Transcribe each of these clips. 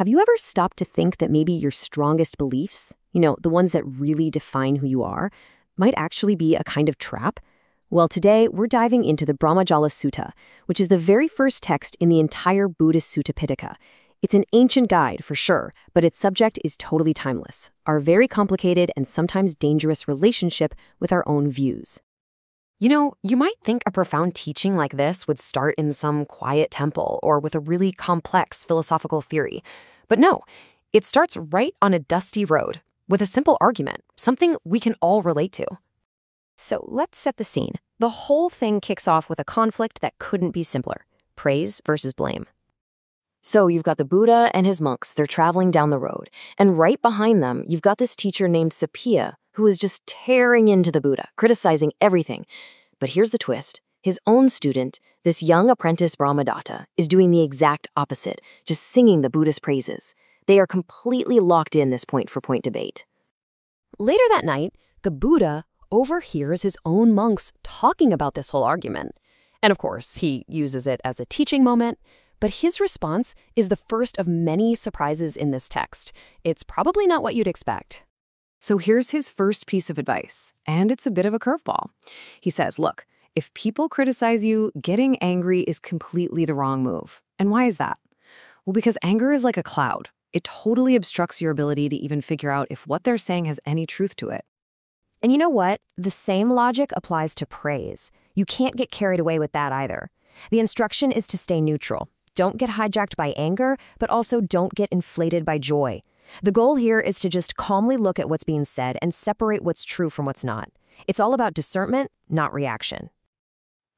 Have you ever stopped to think that maybe your strongest beliefs, you know, the ones that really define who you are, might actually be a kind of trap? Well, today we're diving into the Brahmajala Sutta, which is the very first text in the entire Buddhist Sutta Pitaka. It's an ancient guide, for sure, but its subject is totally timeless our very complicated and sometimes dangerous relationship with our own views. You know, you might think a profound teaching like this would start in some quiet temple or with a really complex philosophical theory. But no, it starts right on a dusty road with a simple argument, something we can all relate to. So let's set the scene. The whole thing kicks off with a conflict that couldn't be simpler praise versus blame. So you've got the Buddha and his monks, they're traveling down the road. And right behind them, you've got this teacher named Sappiya who is just tearing into the Buddha, criticizing everything. But here's the twist his own student, this young apprentice Brahmadatta, is doing the exact opposite, just singing the Buddha's praises. They are completely locked in this point for point debate. Later that night, the Buddha overhears his own monks talking about this whole argument. And of course, he uses it as a teaching moment, but his response is the first of many surprises in this text. It's probably not what you'd expect. So here's his first piece of advice, and it's a bit of a curveball. He says, Look, if people criticize you, getting angry is completely the wrong move. And why is that? Well, because anger is like a cloud. It totally obstructs your ability to even figure out if what they're saying has any truth to it. And you know what? The same logic applies to praise. You can't get carried away with that either. The instruction is to stay neutral. Don't get hijacked by anger, but also don't get inflated by joy. The goal here is to just calmly look at what's being said and separate what's true from what's not. It's all about discernment, not reaction.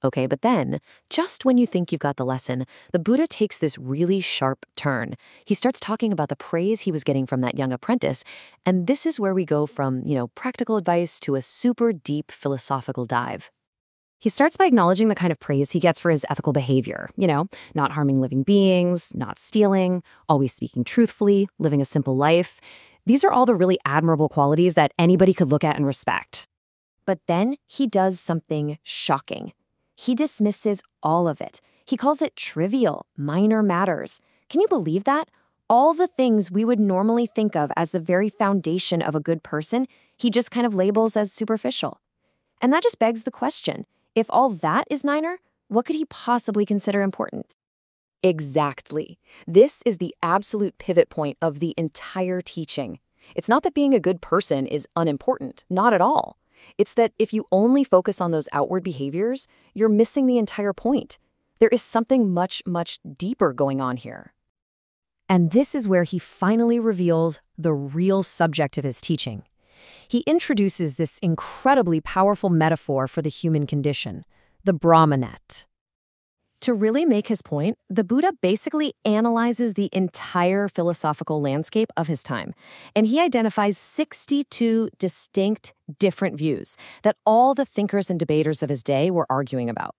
Okay, but then, just when you think you've got the lesson, the Buddha takes this really sharp turn. He starts talking about the praise he was getting from that young apprentice, and this is where we go from, you know, practical advice to a super deep philosophical dive. He starts by acknowledging the kind of praise he gets for his ethical behavior, you know, not harming living beings, not stealing, always speaking truthfully, living a simple life. These are all the really admirable qualities that anybody could look at and respect. But then he does something shocking. He dismisses all of it. He calls it trivial, minor matters. Can you believe that? All the things we would normally think of as the very foundation of a good person, he just kind of labels as superficial. And that just begs the question if all that is Niner, what could he possibly consider important? Exactly. This is the absolute pivot point of the entire teaching. It's not that being a good person is unimportant, not at all. It's that if you only focus on those outward behaviors, you're missing the entire point. There is something much, much deeper going on here. And this is where he finally reveals the real subject of his teaching. He introduces this incredibly powerful metaphor for the human condition, the Brahmanet. To really make his point, the Buddha basically analyzes the entire philosophical landscape of his time, and he identifies 62 distinct, different views that all the thinkers and debaters of his day were arguing about.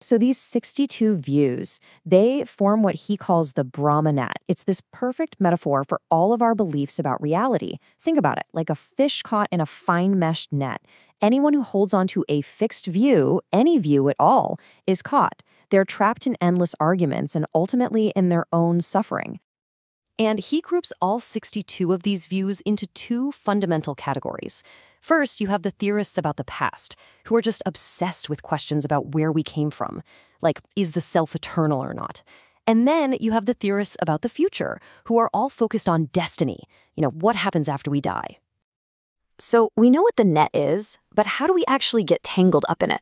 So these 62 views, they form what he calls the Brahmanet. It's this perfect metaphor for all of our beliefs about reality. Think about it, like a fish caught in a fine meshed net. Anyone who holds onto a fixed view, any view at all, is caught. They're trapped in endless arguments and ultimately in their own suffering. And he groups all 62 of these views into two fundamental categories. First, you have the theorists about the past, who are just obsessed with questions about where we came from, like, is the self eternal or not? And then you have the theorists about the future, who are all focused on destiny, you know, what happens after we die. So we know what the net is, but how do we actually get tangled up in it?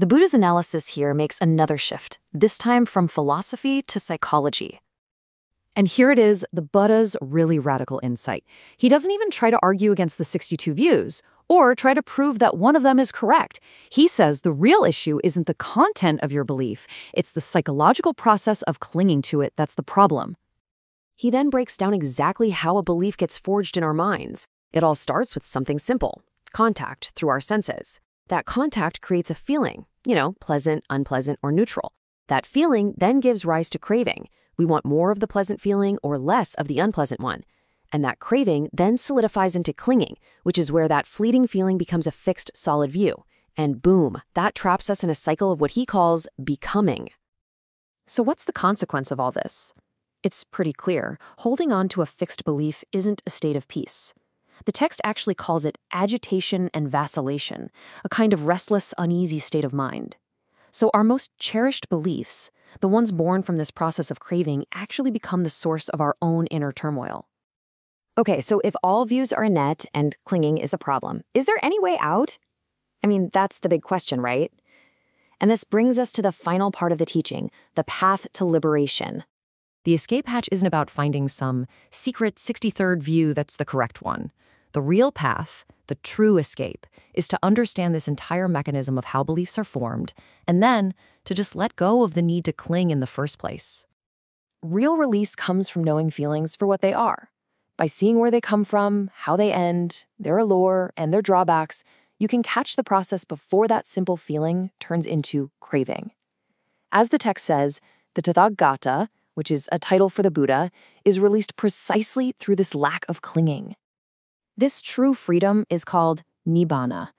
The Buddha's analysis here makes another shift, this time from philosophy to psychology. And here it is, the Buddha's really radical insight. He doesn't even try to argue against the 62 views or try to prove that one of them is correct. He says the real issue isn't the content of your belief, it's the psychological process of clinging to it that's the problem. He then breaks down exactly how a belief gets forged in our minds. It all starts with something simple contact through our senses. That contact creates a feeling, you know, pleasant, unpleasant, or neutral. That feeling then gives rise to craving. We want more of the pleasant feeling or less of the unpleasant one. And that craving then solidifies into clinging, which is where that fleeting feeling becomes a fixed, solid view. And boom, that traps us in a cycle of what he calls becoming. So, what's the consequence of all this? It's pretty clear. Holding on to a fixed belief isn't a state of peace. The text actually calls it agitation and vacillation, a kind of restless, uneasy state of mind. So, our most cherished beliefs, the ones born from this process of craving, actually become the source of our own inner turmoil. Okay, so if all views are a net and clinging is the problem, is there any way out? I mean, that's the big question, right? And this brings us to the final part of the teaching the path to liberation. The escape hatch isn't about finding some secret 63rd view that's the correct one. The real path, the true escape, is to understand this entire mechanism of how beliefs are formed, and then to just let go of the need to cling in the first place. Real release comes from knowing feelings for what they are. By seeing where they come from, how they end, their allure, and their drawbacks, you can catch the process before that simple feeling turns into craving. As the text says, the Tathagata, which is a title for the Buddha, is released precisely through this lack of clinging. This true freedom is called Nibbana,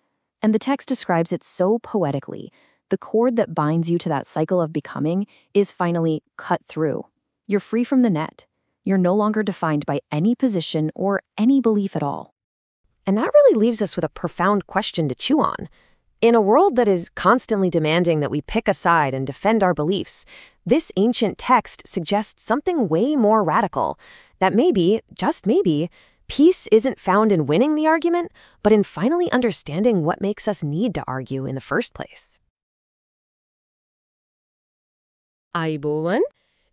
and the text describes it so poetically. The cord that binds you to that cycle of becoming is finally cut through. You're free from the net. You're no longer defined by any position or any belief at all. And that really leaves us with a profound question to chew on. In a world that is constantly demanding that we pick a side and defend our beliefs, this ancient text suggests something way more radical that maybe, just maybe, peace isn't found in winning the argument, but in finally understanding what makes us need to argue in the first place. අයිබෝවන්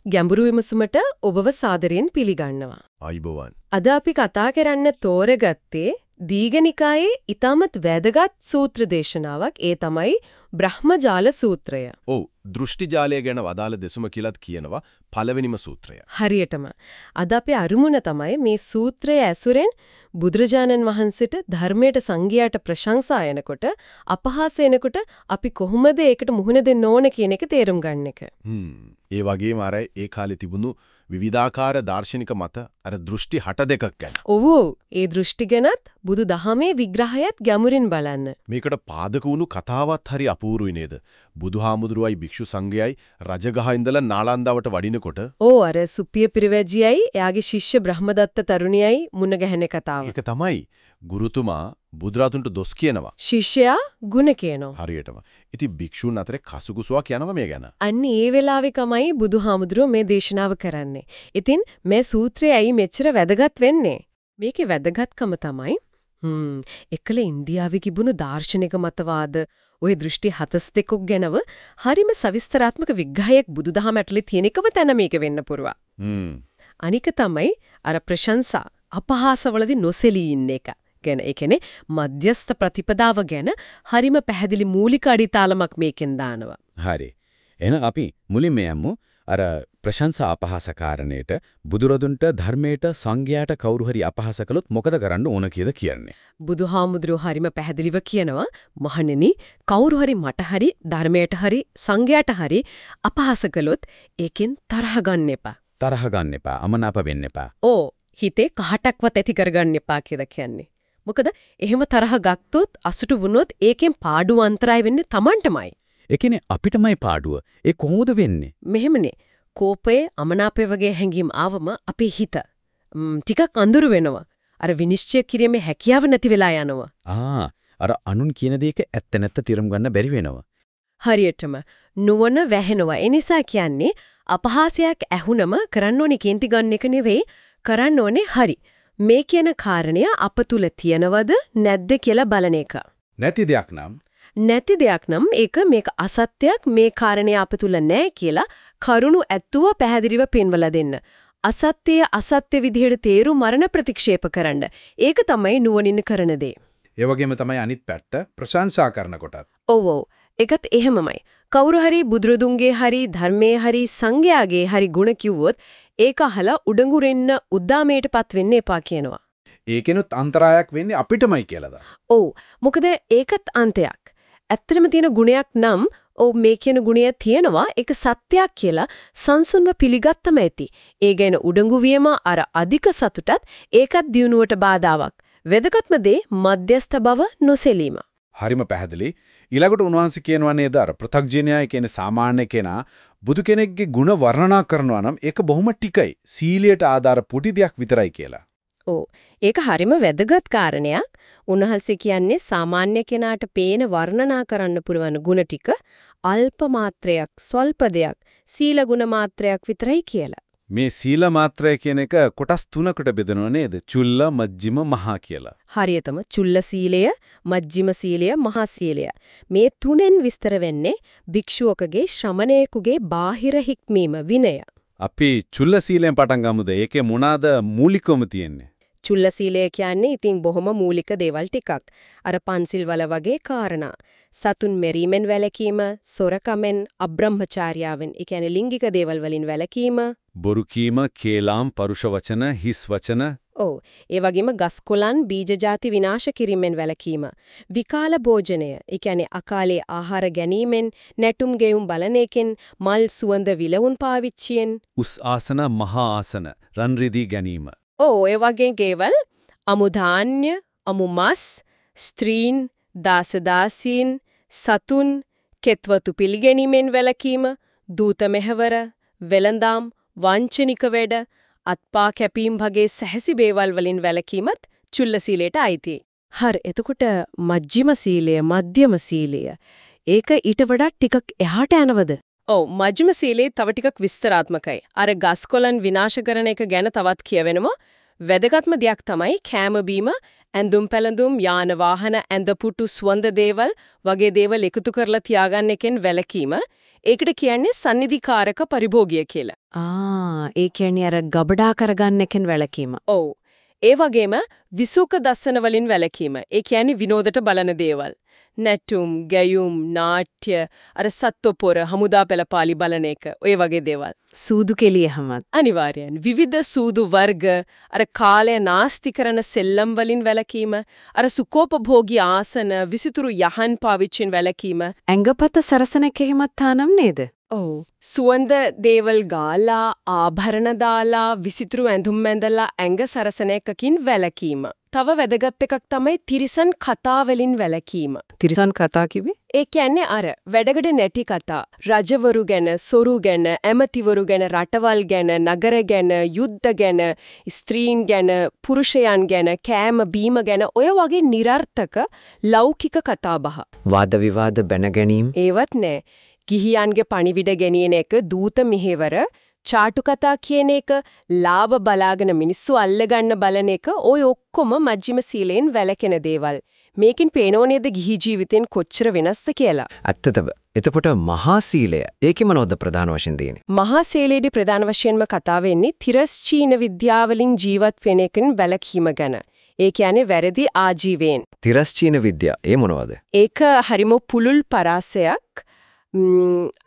ගැඹුරු විමසුමට ඔබව සාදරයෙන් පිළිගන්නවා. අයිබෝවන්. අද අපි කතා කරන්න තෝරගත්තේ දීඝනිකායේ ඊටමත් වැදගත් සූත්‍ර දේශනාවක් ඒ තමයි බ්‍රහ්මජාල සූත්‍රය. ඔව් දෘෂ්ටිජාලය ගැන වදාළ දෙසුම කියලත් කියනවා පළවෙනිම සූත්‍රය. හරියටම අද අපේ අරුමුණ තමයි මේ සූත්‍රය ඇසුරෙන් බුදුරජාණන් වහන්සේට ධර්මයට සංගියාට ප්‍රශංසා එනකොට අපහාස එනකොට අපි කොහොමද ඒකට මුහුණ දෙන්න ඕන කියන එක තේරුම් ගන්න එක. හ්ම්. ඒ වගේම අර ඒ කාලේ තිබුණු විවිධාකාර දාර්ශනික මත අර දෘෂ්ටි හට දෙකක් ගැන. ඔව් ඒ දෘෂ්ටි ගැනත් බුදු දහමේ විග්‍රහයත් ගැඹුරින් බලන්න. මේකට පාදක වුණු කතාවත් හරි අපූරුයි නේද? බුදුහාමුදුරුවයි භික්ෂු සංඝයයි රජගහ ඉඳලා නාලන්දාවට වඩිනකොට ඕ අර සුපිය පිරිවැජියයි එයාගේ ශිෂ්‍ය බ්‍රහ්මදත්ත තරුණියයි මුණ ගැහෙන කතාව. ඒක තමයි ගුරුතුමා බුදුරාතුන්ට දොස් කියනවා. ශිෂ්‍යයා ಗುಣ කියනවා. හරියටම. ඉතින් භික්ෂුන් අතරේ කසුකුසුවක් යනවා මේ ගැන. අන්න ඒ වෙලාවේ තමයි බුදුහාමුදුරුවෝ මේ දේශනාව කරන්නේ. ඉතින් මේ සූත්‍රය ඇයි මෙච්චර වැදගත් වෙන්නේ? මේකේ වැදගත්කම තමයි හ්ම් එකල ඉන්දියාවේ තිබුණු දාර්ශනික මතවාද ওই දෘෂ්ටි 72ක් ගැනව හරිම සවිස්තරාත්මක විග්‍රහයක් බුදුදහම ඇතුලේ තියෙන එකම තැන මේක වෙන්න පුරුවා. හ්ම්. අනික තමයි අර ප්‍රශංසා අපහාසවලදී නොසෙලී ඉන්න එක. ගැන ඒ කියන්නේ මධ්‍යස්ත ප්‍රතිපදාව ගැන හරිම පැහැදිලි මූලික අඩිතාලමක් මේකෙන් දානවා. හරි. එහෙනම් අපි මුලින්ම යමු අර ප්‍රශංසා අපහාස කාරණේට බුදුරදුන්ට ධර්මයට සංඝයාට කවුරු හරි අපහාස කළොත් මොකද කරන්න ඕන කියලා කියන්නේ. බුදුහාමුදුරුවෝ හරිම පැහැදිලිව කියනවා මහණෙනි කවුරු හරි මට හරි ධර්මයට හරි සංඝයාට හරි අපහාස කළොත් ඒකෙන් තරහ ගන්න එපා. තරහ ගන්න එපා, අමනාප වෙන්න එපා. ඕ හිතේ කහටක්වත් ඇති කරගන්න එපා කියලා කියන්නේ. මොකද එහෙම තරහ ගත්තොත් අසුටු වුණොත් ඒකෙන් පාඩුව අන්තරාය වෙන්නේ Tamanටමයි. ඒ කියන්නේ අපිටමයි පාඩුව. ඒ කොහොමද වෙන්නේ? මෙහෙමනේ. කෝපයේ අමනාපය වගේ හැඟීම් ආවම අපේ හිත ටිකක් අඳුරු වෙනවා. අර විනිශ්චය කිරීමේ හැකියාව නැති වෙලා යනවා. ආ අර අනුන් කියන දේක ඇත්ත නැත්ත තිරම් ගන්න බැරි වෙනවා. හරියටම නුවණ වැහෙනවා. ඒ නිසා කියන්නේ අපහාසයක් ඇහුනම කරන්න ඕනේ කේන්ති ගන්න එක නෙවෙයි කරන්න ඕනේ හරි. මේ කියන කාරණය අප තුල තියනවද නැද්ද කියලා බලන එක. නැති දෙයක් නම් නැති දෙයක් නම් ඒක මේක අසත්‍යයක් මේ කාරණේ අප තුල නැහැ කියලා කරුණු ඇත්තුව පැහැදිලිව පෙන්වලා දෙන්න. අසත්‍යය අසත්‍ය විදිහට තේරු මරණ ප්‍රතික්ෂේප කරන්න. ඒක තමයි නුවණින් කරන දේ. ඒ වගේම තමයි අනිත් පැත්ත ප්‍රශංසා කරනකොටත්. ඔව් ඔව්. ඒකත් එහෙමමයි. කවුරු හරි බුදුරදුන්ගේ හරි ධර්මයේ හරි සංඝයාගේ හරි ಗುಣ කිව්වොත් ඒක අහලා උඩඟුරෙන්න උද්දාමයටපත් වෙන්න එපා කියනවා. ඒකෙනුත් අන්තරායක් වෙන්නේ අපිටමයි කියලාද? ඔව්. මොකද ඒකත් අන්තයක්. ඇත්තටම තියෙන ගුණයක් නම් ඔව් මේ කියන ගුණය තියෙනවා ඒක සත්‍යයක් කියලා සංසුන්ව පිළිගත්තම ඇති. ඒ ගැන උඩඟු වීම අර අධික සතුටත් ඒකත් දියුණුවට බාධාවක්. වැදගත්ම දේ මධ්‍යස්ථ බව නොසෙලීම. හරිම පැහැදිලි. ඊළඟට උන්වහන්සේ කියනවා නේද අර පෘථග්ජනයයි කියන සාමාන්‍ය කෙනා බුදු කෙනෙක්ගේ ಗುಣ වර්ණනා කරනවා නම් ඒක බොහොම ටිකයි. සීලයට ආධාර පුටි දෙයක් විතරයි කියලා. ඔව්. ඒක හරිම වැදගත් කාරණයක්. උන්වහන්සේ කියන්නේ සාමාන්‍ය කෙනාට පේන වර්ණනා කරන්න පුරවන ಗುಣ ටික අල්ප මාත්‍රයක්, ස්වල්ප දෙයක්, සීල ගුණ මාත්‍රයක් විතරයි කියලා. මේ සීල මාත්‍රය කියන එක කොටස් තුනකට බෙදනවා නේද? චුල්ල, මජ්ජිම, මහා කියලා. හරියටම චුල්ල සීලය, මජ්ජිම සීලය, මහා සීලය. මේ තුනෙන් විස්තර වෙන්නේ භික්ෂුවකගේ ශ්‍රමණයෙකුගේ බාහිර හික්මීම විනය. අපි චුල්ල සීලෙන් පටන් ගමුද? ඒකේ මොනවාද මූලිකවම තියෙන්නේ? චුල්ල සීලය කියන්නේ ඉතින් බොහොම මූලික දේවල් ටිකක්. අර පන්සිල් වල වගේ කාරණා. සතුන් මෙරීමෙන් වැළකීම, සොරකමෙන්, අබ්‍රහ්මචාර්යාවෙන්, ඒ කියන්නේ ලිංගික දේවල් වලින් වැළකීම. බොරු කීම, කේලාම්, පරුෂ වචන, හිස් වචන. ඔව්. ඒ වගේම ගස්කොලන් බීජ ಜಾති විනාශ කිරීමෙන් වැළකීම. විකාල භෝජනය, ඒ කියන්නේ අකාලේ ආහාර ගැනීමෙන්, නැටුම් ගෙයුම් බලන එකෙන්, මල් සුවඳ විලවුන් පාවිච්චියෙන්. උස් ආසන, මහා ආසන, රන් රිදී ගැනීම. ඔව් ඒ වගේ ගේවල් අමු ධාන්‍ය, අමු මස්, ස්ත්‍රීන්, දාසදාසීන්, සතුන්, කෙත්වතු පිළිගැනීමෙන් වැළකීම, දූත මෙහෙවර, වෙලඳාම්, වංචනික වැඩ, අත්පා කැපීම් වගේ සැහැසි බේවල් වලින් වැළකීමත් චුල්ල සීලයට අයිතියි. හරි එතකොට මජ්ක්‍ධිම සීලය, මධ්‍යම සීලය ඒක ඊට වඩා ටිකක් එහාට යනවද? ඔව් මජ්ක්‍ධිම සීලේ තව ටිකක් විස්තරාත්මකයි. අර ගස්කොලන් විනාශ කරන එක ගැන තවත් කියවෙනවා. වැදගත්ම දෙයක් තමයි කෑම බීම, ඇඳුම් පැළඳුම්, යාන වාහන, ඇඳ පුටු සුවඳ දේවල් වගේ දේවල් එකතු කරලා තියාගන්න එකෙන් වැළකීම. ඒකට කියන්නේ සන්නිධිකාරක පරිභෝගය කියලා. ආ ඒ කියන්නේ අර ගබඩා කරගන්න එකෙන් වැළකීම. ඔව්. ඒ වගේම විසුක දස්සන වලින් වැළකීම. ඒ කියන්නේ විනෝදයට බලන දේවල්. නැටුම්, ගැයුම්, නාට්‍ය, අර සත්වපොර, හමුදා පෙළපාලි බලන එක, ඔය වගේ දේවල්. සූදු කෙලියහමත්. අනිවාර්යෙන්. විවිධ සූදු වර්ග, අර කාලය නාස්ති කරන සෙල්ලම් වලින් වැළකීම, අර සුකෝපභෝගී ආසන, විසිතුරු යහන් පාවිච්චින් වැළකීම. ඇඟපත සරසන එකෙහිමත් තානම් නේද? ඔව්. සුවඳ දේවල් ගාලා, ආභරණ දාලා, විසිතුරු ඇඳුම් ඇඳලා ඇඟ සරසන එකකින් වැළකීම. තව වැදගත් එකක් තමයි තිරිසන් කතා වලින් වැළකීම. තිරිසන් කතා කිව්වේ? ඒ කියන්නේ අර වැඩගඩ නැටි කතා. රජවරු ගැන, සොරු ගැන, ඇමතිවරු ගැන, රටවල් ගැන, නගර ගැන, යුද්ධ ගැන, ස්ත්‍රීන් ගැන, පුරුෂයන් ගැන, කෑම බීම ගැන ඔය වගේ નિરර්ථක ලෞකික කතාබහ. වාද විවාද බැන ගැනීම ඒවත් නෑ. ගිහියන්ගේ පණිවිඩ ගෙනියන එක දූත මෙහෙවර චාටු කතා කියන එක ලාභ බලාගෙන මිනිස්සු අල්ලගන්න බලන එක ওই ඔක්කොම මජ්ක්‍ධිම සීලෙන් වැළකෙන දේවල්. මේකෙන් පේනෝ නේද ගිහි ජීවිතෙන් කොච්චර වෙනස්ද කියලා. ඇත්තටම එතකොට මහා සීලය ඒකේ මොනවද ප්‍රධාන වශයෙන් තියෙන්නේ මහා සීලයේදී ප්‍රධාන වශයෙන්ම කතා වෙන්නේ තිරස්චීන විද්‍යාවලින් ජීවත් වෙන එකෙන් වැළකීම ගැන. ඒ කියන්නේ වැරදි ආජීවයෙන්. තිරස්චීන විද්‍යාව ඒ මොනවද ඒක හරිම පුළුල් පරාසයක්.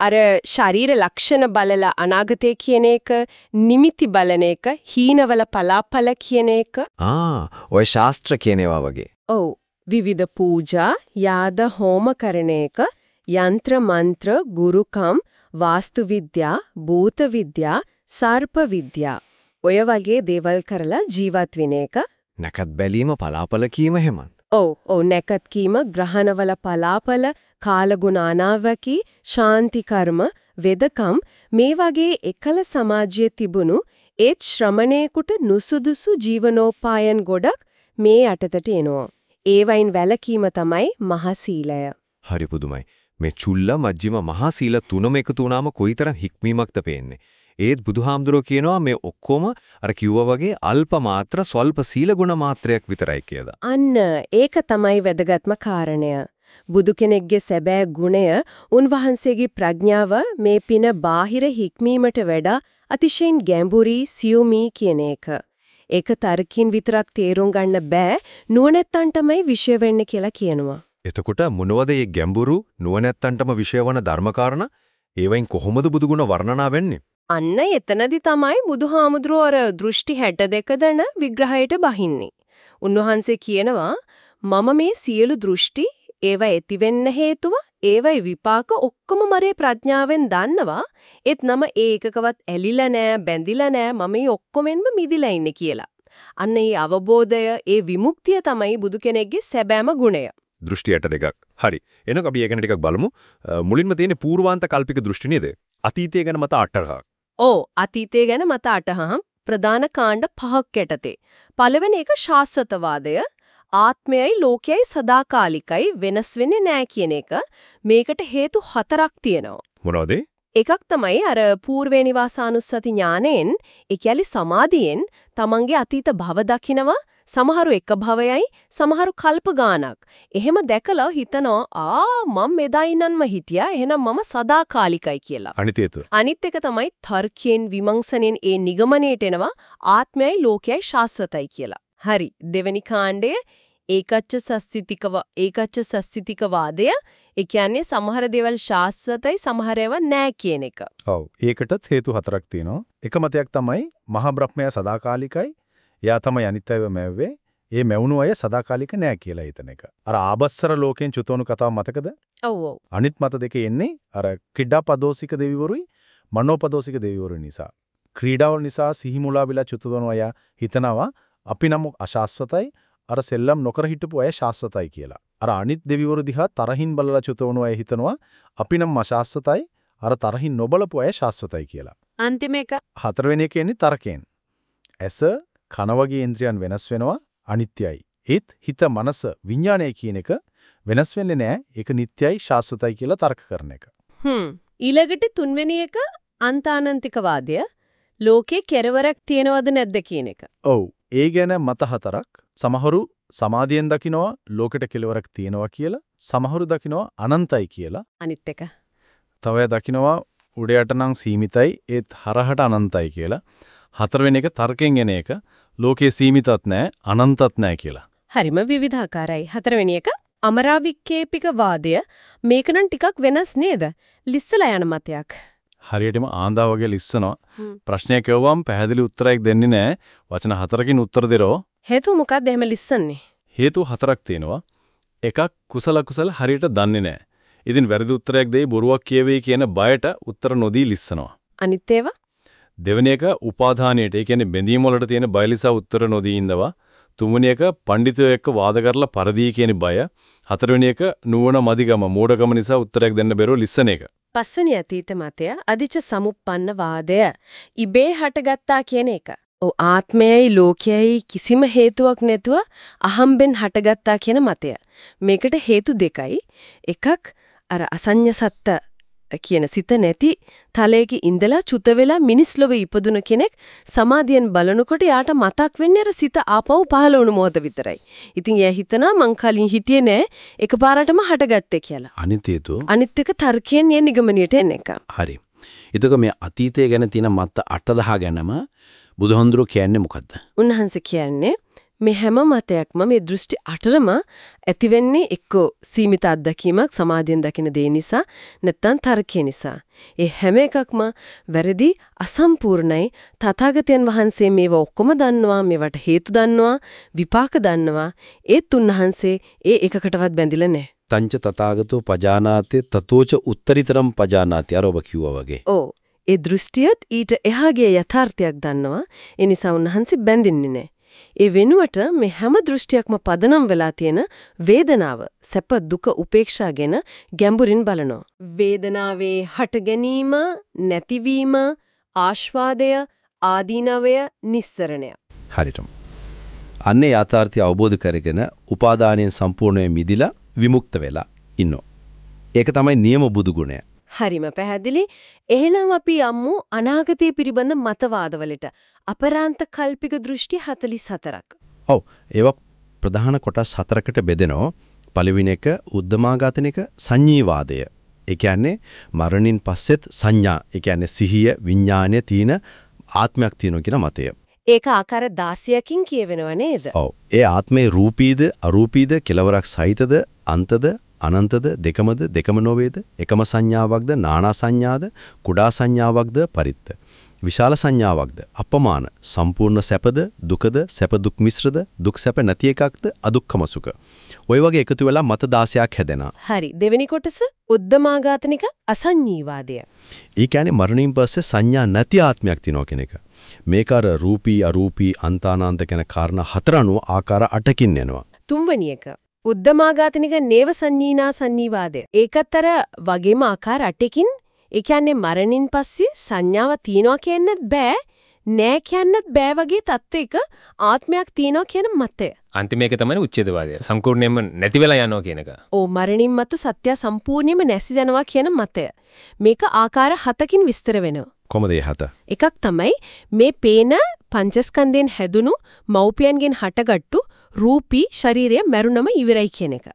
අර ශරීර ලක්ෂණ බලලා අනාගතය කියන එක නිමිති බලන එක හීනවල පලාපල කියන එක. ආ ඔය ශාස්ත්‍ර කියන ඒවා වගේ. ඔව්. විවිධ පූජා යාද හෝම කරන එක යంత్ర මන්ත්‍ර ගුරුකම් වාස්තු විද්‍යා භූත විද්‍යා සර්ප විද්‍යා. ඔය වගේ දේවල් කරලා ජීවත් වෙන එක. නැකත් බැලීම පලාපල කීම හැමත් ඔව්. ඔව්. නැකත් කීම ග්‍රහණවල පලාපල කාලගුණ අනාවකී ශාන්ති කර්ම වෙදකම් මේ වගේ එකල සමාජයේ තිබුණු ඒත් ශ්‍රමණේකුට නුසුදුසු ජීවනෝපායන් ගොඩක් මේ යටතට එනවා. ඒවයින් වැළකීම තමයි මහා සීලය. හරි පුදුමයි මේ චුල්ල මජ්ජිම මහා සීල තුනම එකතු වුණාම කොයිතරම් හික්මීමක්ද පේන්නේ ඒත් බුදුහාමුදුරුවෝ කියනවා මේ ඔක්කොම අර කිව්වා වගේ අල්ප මාත්‍ර ස්වල්ප සීල ගුණ මාත්‍රයක් විතරයි කියලා. අන්න ඒක තමයි වැදගත්ම කාරණය. බුදු කෙනෙක්ගේ සැබෑ ගුණය උන්වහන්සේගේ ප්‍රඥාව මේ පින බාහිර හික්මීමට වඩා අතිශයින් ගැඹුරි සියුමී කියන එක. ඒක තර්කින් විතරක් තේරුම් ගන්න බෑ නුවණැත්තන්ටමයි විශ්ය වෙන්නේ කියලා කියනවා. එතකොට මොනවද මේ ගැඹුරු නුවණැත්තන්ටම විශේෂවන ධර්මකාරණා ඒවෙන් කොහොමද බුදුගුණ වර්ණනා වෙන්නේ අන්න එතනදි තමයි බුදුහාමුදුරුවෝ අර දෘෂ්ටි 62 දන විග්‍රහයට බහින්නේ. උන්වහන්සේ කියනවා මම මේ සියලු දෘෂ්ටි ඒවා ඇතිවෙන්න හේතුව ඒවයි විපාක ඔක්කොම මරේ ප්‍රඥාවෙන් දන්නවා ඒත් නම ඒකකවත් ඇලිලා නෑ බැඳිලා නෑ මම මේ ඔක්කොමෙන්ම මිදිලා ඉන්නේ කියලා. අන්න ඒ අවබෝධය ඒ විමුක්තිය තමයි බුදු කෙනෙක්ගේ සැබෑම ගුණය. දෘෂ්ටියට දෙකක්. හරි. එනක අපි ඒක ටිකක් බලමු. මුලින්ම තියෙන්නේ පූර්වාන්ත කල්පික දෘෂ්ටි නේද? අතීතය ගැන මත අටහක්. ඕ අතීතය ගැන මත අටහම් ප්‍රධාන කාණ්ඩ පහක් යටතේ. පළවෙනි එක ශාස්වතවාදය ආත්මයයි ලෝකයයි සදාකාලිකයි වෙනස් වෙන්නේ නෑ කියන එක. මේකට හේතු හතරක් තියෙනවා. මොනවද? එකක් තමයි අර పూర్වේ නිවාසානුස්සති ඥාණයෙන් ඒ කියන්නේ සමාධියෙන් තමන්ගේ අතීත භව දකිනවා සමහරු එක භවයයි සමහරු කල්ප ගානක්. එහෙම දැකලා හිතනවා ආ මම මෙදා ඉන්නන්ම හිටියා එහෙනම් මම සදාකාලිකයි කියලා. අනිත් හේතුව. අනිත් එක තමයි තර්කයෙන් විමර්ශනයෙන් ඒ නිගමනයට එනවා ආත්මයයි ලෝකයයි ශාස්වතයි කියලා. හරි දෙවෙනි කාණ්ඩය ඒකච්ච සස්සිතිකව ඒකච්ච සස්සිතිකවාදය ඒ කියන්නේ සමහර දේවල් ශාස්වතයි සමහර ඒවා නෑ කියන එක. ඔව්. ඒකටත් හේතු හතරක් තියෙනවා. එක මතයක් තමයි මහා බ්‍රහ්මයා සදාකාලිකයි. එයා තමයි අනිත් අයව මැව්වේ. ඒ මැවුණු අය සදාකාලික නෑ කියලා හිතන එක. අර ආබස්සර ලෝකෙන් චුතවණු කතාව මතකද? ඔව් ඔව්. අනිත් මත දෙකේ එන්නේ අර ක්‍රීඩාපදෝසික දෙවිවරුයි මනෝපදෝසික දෙවිවරු නිසා. ක්‍රීඩාවල් නිසා සිහිමුලා විලා චුතවණු අය හිතනවා අපි නම් අශාස්වතයි අර සෙල්ලම් නොකර හිටපු අය ශාස්වතයි කියලා. අර අනිත් දෙවිවරු දිහා තරහින් බලලා චුතවණු අය හිතනවා අපි නම් අශාස්වතයි අර තරහින් නොබලපු අය ශාස්වතයි කියලා. අන්තිම එක හතරවෙනි එක එන්නේ තරකෙන්. ඇස කන වගේ ඉන්ද්‍රියන් වෙනස් වෙනවා අනිත්‍යයි. ඒත් හිත මනස විඥානය කියන එක වෙනස් වෙන්නේ නැහැ. ඒක නිට්ටයයි ශාස්වතයි කියලා තර්ක කරන එක. හ්ම් ඊළඟට තුන්වෙනි එක අන්තානන්තිකවාදය ලෝකේ කෙරවරක් තියනවද නැද්ද කියන එක. ඔව්. ඒ ගැන මත හතරක්. සමහරු සමාධියෙන් දකිනවා ලෝකෙට කෙලවරක් තියෙනවා කියලා. සමහරු දකිනවා අනන්තයි කියලා. අනිත් එක. තව අය දකිනවා උඩයට නම් සීමිතයි ඒත් හරහට අනන්තයි කියලා. හතරවෙනි එක තර්කයෙන් එන එක ලෝකේ සීමිතත් නැහැ අනන්තත් නැහැ කියලා. හරිම විවිධාකාරයි. හතරවෙනි එක අමරාවික්කේපික වාදය මේක නම් ටිකක් වෙනස් නේද? ලිස්සලා යන මතයක්. හරියටම ආන්දා වගේ ලිස්සනවා. ප්‍රශ්නයක් කියවුවම් පැහැදිලි උත්තරයක් දෙන්නේ නැහැ. වචන හතරකින් උත්තර දෙරෝ. හේතුව මොකක්ද එහෙම ලිස්සන්නේ? හේතු හතරක් තියෙනවා. එකක් කුසල කුසල හරියට දන්නේ නැහැ. ඉතින් වැරදි උත්තරයක් දෙයි බොරුවක් කියවෙයි කියන බයට උත්තර නොදී ලිස්සනවා. අනිත් ඒවා දෙවෙනි එක උපාදානයට ඒ කියන්නේ බැඳීම වලට තියෙන බයලිසා උත්තර නොදී ඉඳවා. තුන්වෙනි එක පඬිතුයෝ එක්ක වාද කරලා පරදී කියන බය. හතරවෙනි එක නුවණ මදිගම මෝඩකම නිසා උත්තරයක් දෙන්න බැරුව ලිස්සන එක. පස්වෙනි අතීත මතය අදිච සමුප්පන්න වාදය ඉබේ හටගත්තා කියන එක. ඔව් ආත්මයයි ලෝකයයි කිසිම හේතුවක් නැතුව අහම්බෙන් හටගත්තා කියන මතය. මේකට හේතු දෙකයි. එකක් අර අසඤ්ඤ සත්ත කියන සිත නැති තලයක ඉඳලා චුත වෙලා මිනිස් ලොවේ ඉපදුන කෙනෙක් සමාධියෙන් බලනකොට යාට මතක් වෙන්නේ අර සිත ආපහු පහළ වුණු මොහොත විතරයි. ඉතින් එයා හිතනවා මං කලින් හිටියේ නෑ එකපාරටම හටගත්තේ කියලා. අනිත් හේතුව අනිත් එක තර්කයෙන් යන නිගමනයට එන එක. හරි. එතකොට මේ අතීතය ගැන තියෙන මත 8000 ගැනම බුදුහඳුරෝ කියන්නේ මොකද්ද? උන්වහන්සේ කියන්නේ මේ හැම මතයක්ම මේ දෘෂ්ටි අටරම ඇති වෙන්නේ එක්කෝ සීමිත අත්දැකීමක් සමාධියෙන් දකින දේ නිසා නැත්නම් තර්කය නිසා. ඒ හැම එකක්ම වැරදි අසම්පූර්ණයි. තථාගතයන් වහන්සේ මේව ඔක්කොම දන්නවා, මේවට හේතු දන්නවා, විපාක දන්නවා. ඒත් උන්වහන්සේ ඒ එකකටවත් බැඳිලා නැහැ. තංච තථාගතෝ පජානාතේ තතෝච උත්තරීතරම් පජානාති අර ඔබ කිව්වා වගේ. ඕ ඒ දෘෂ්ටියත් ඊට එහාගේ යථාර්ථයක් දන්නවා. ඒ නිසා උන්වහන්සේ බැඳින්නේ නැහැ. ඒ වෙනුවට මේ හැම දෘෂ්ටියක්ම පදනම් වෙලා තියෙන වේදනාව, සැප දුක උපේක්ෂාගෙන ගැඹුරින් බලනවා. වේදනාවේ හට ගැනීම, නැතිවීම, ආස්වාදය, ආදීනවය, නිස්සරණය. හරියටම. අන්නේ යථාර්ථය අවබෝධ කරගෙන උපාදානයෙන් සම්පූර්ණයෙන් මිදිලා විමුක්ත වෙලා ඉන්නවා. ඒක තමයි නියම බුදු ගුණය. හරිම පැහැදිලි. එහෙනම් අපි යමු අනාගතය පිළිබඳ මතවාදවලට. අපරාන්ත කල්පික දෘෂ්ටි 44ක්. ඔව් ඒවා ප්‍රධාන කොටස් හතරකට බෙදෙනවා. පළවෙනි එක උද්දමාඝාතන එක සංඤීවාදය. ඒ කියන්නේ මරණින් පස්සෙත් සංඥා, ඒ කියන්නේ සිහිය, විඥානය තියෙන ආත්මයක් තියෙනවා කියන මතය. ඒක ආකාර 16කින් කියවෙනව නේද? ඔව්. ඒ ආත්මේ රූපීද, අරූපීද, කෙලවරක් සහිතද, අන්තද, අනන්තද, දෙකමද, දෙකම නොවේද, එකම සංඥාවක්ද, නානා සංඥාද, කුඩා සංඥාවක්ද, පරිත්ත. විශාල සංඥාවක්ද, අපමාන, සම්පූර්ණ සැපද, දුකද, සැප දුක් මිශ්‍රද, දුක් සැප නැති එකක්ද, අදුක්කම සුඛ. ওই වගේ එකතු වෙලා මත 16ක් හැදෙනවා. හරි. දෙවෙනි කොටස උද්දමාඝාතනික අසංඤීවාදය. ඒ කියන්නේ මරණින් පස්සේ සංඥා නැති ආත්මයක් තියෙනවා කියන එක. මේක අර රූපී අරූපී අන්තානාන්ත කියන කාරණා හතර අනුව ආකාර 8කින් යනවා. තුන්වෙනි එක උද්දමාඝාතනික නේව සංඤීනා සංඤීවාදය. ඒකත් අර වගේම ආකාර අටකින් ඒ කියන්නේ මරණින් පස්සේ සංඥාව තියනවා කියන්නත් බෑ නෑ කියන්නත් බෑ වගේ තත්ත්වයක ආත්මයක් තියනවා කියන මතය. අන්තිම එක තමයි උච්ඡේදවාදය. සම්පූර්ණයෙන්ම නැති වෙලා යනවා කියන එක. ඕ මරණින් මතු සත්‍ය සම්පූර්ණයෙන්ම නැසි යනවා කියන මතය. මේක ආකාර හතකින් විස්තර වෙනවා. කොහමද ඒ හත? එකක් තමයි මේ පේන පංචස්කන්ධයෙන් හැදුණු මෞපියන්ගෙන් හටගත්තු රූපී ශරීරය මරුණම ඉවරයි කියන එක.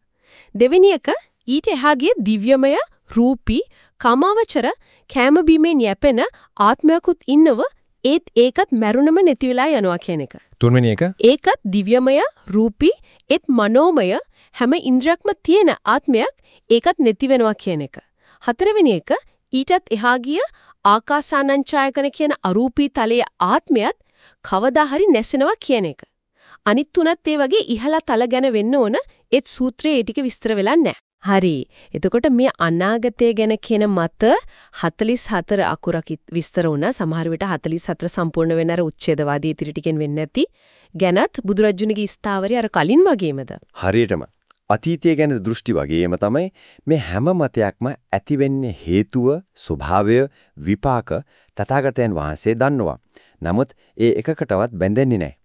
දෙවෙනි එක ඊට එහාගේ දිව්‍යමය රූපී කාමවචර කැම බීමෙන් යැපෙන ආත්මයකුත් ඉන්නව ඒත් ඒකත් මරුණම නැති වෙලා යනවා කියන එක. තුන්වෙනි එක ඒකත් දිව්‍යමය රූපී ඒත් මනෝමය හැම ඉන්ද්‍රියක්ම තියෙන ආත්මයක් ඒකත් නැති වෙනවා කියන එක. හතරවෙනි එක ඊටත් එහා ගිය ආකාසානංචායකන කියන අරූපී තලයේ ආත්මයත් කවදා හරි නැසෙනවා කියන එක. අනිත් තුනත් ඒ වගේ ඉහලා තල ගැන වෙන්න ඕන ඒත් සූත්‍රයේ ඒ ටික විස්තර වෙලා නැහැ. හරි. එතකොට මේ අනාගතය ගැන කියන මත 44 අකුරක් විස්තර වුණා. සමහර විට 44 සම්පූර්ණ වෙන අර උච්ඡේදවාදී ඉතිරි ටිකෙන් වෙන්නේ නැති. ගැනත් බුදුරජුණිගේ ස්ථාවරය අර කලින් වගේමද? හරියටම. අතීතය ගැන දෘෂ්ටි වගේම තමයි මේ හැම මතයක්ම ඇති වෙන්නේ හේතුව, ස්වභාවය, විපාක තථාගතයන් වහන්සේ දන්නවා. නමුත් ඒ එකකටවත් බැඳෙන්නේ නැහැ.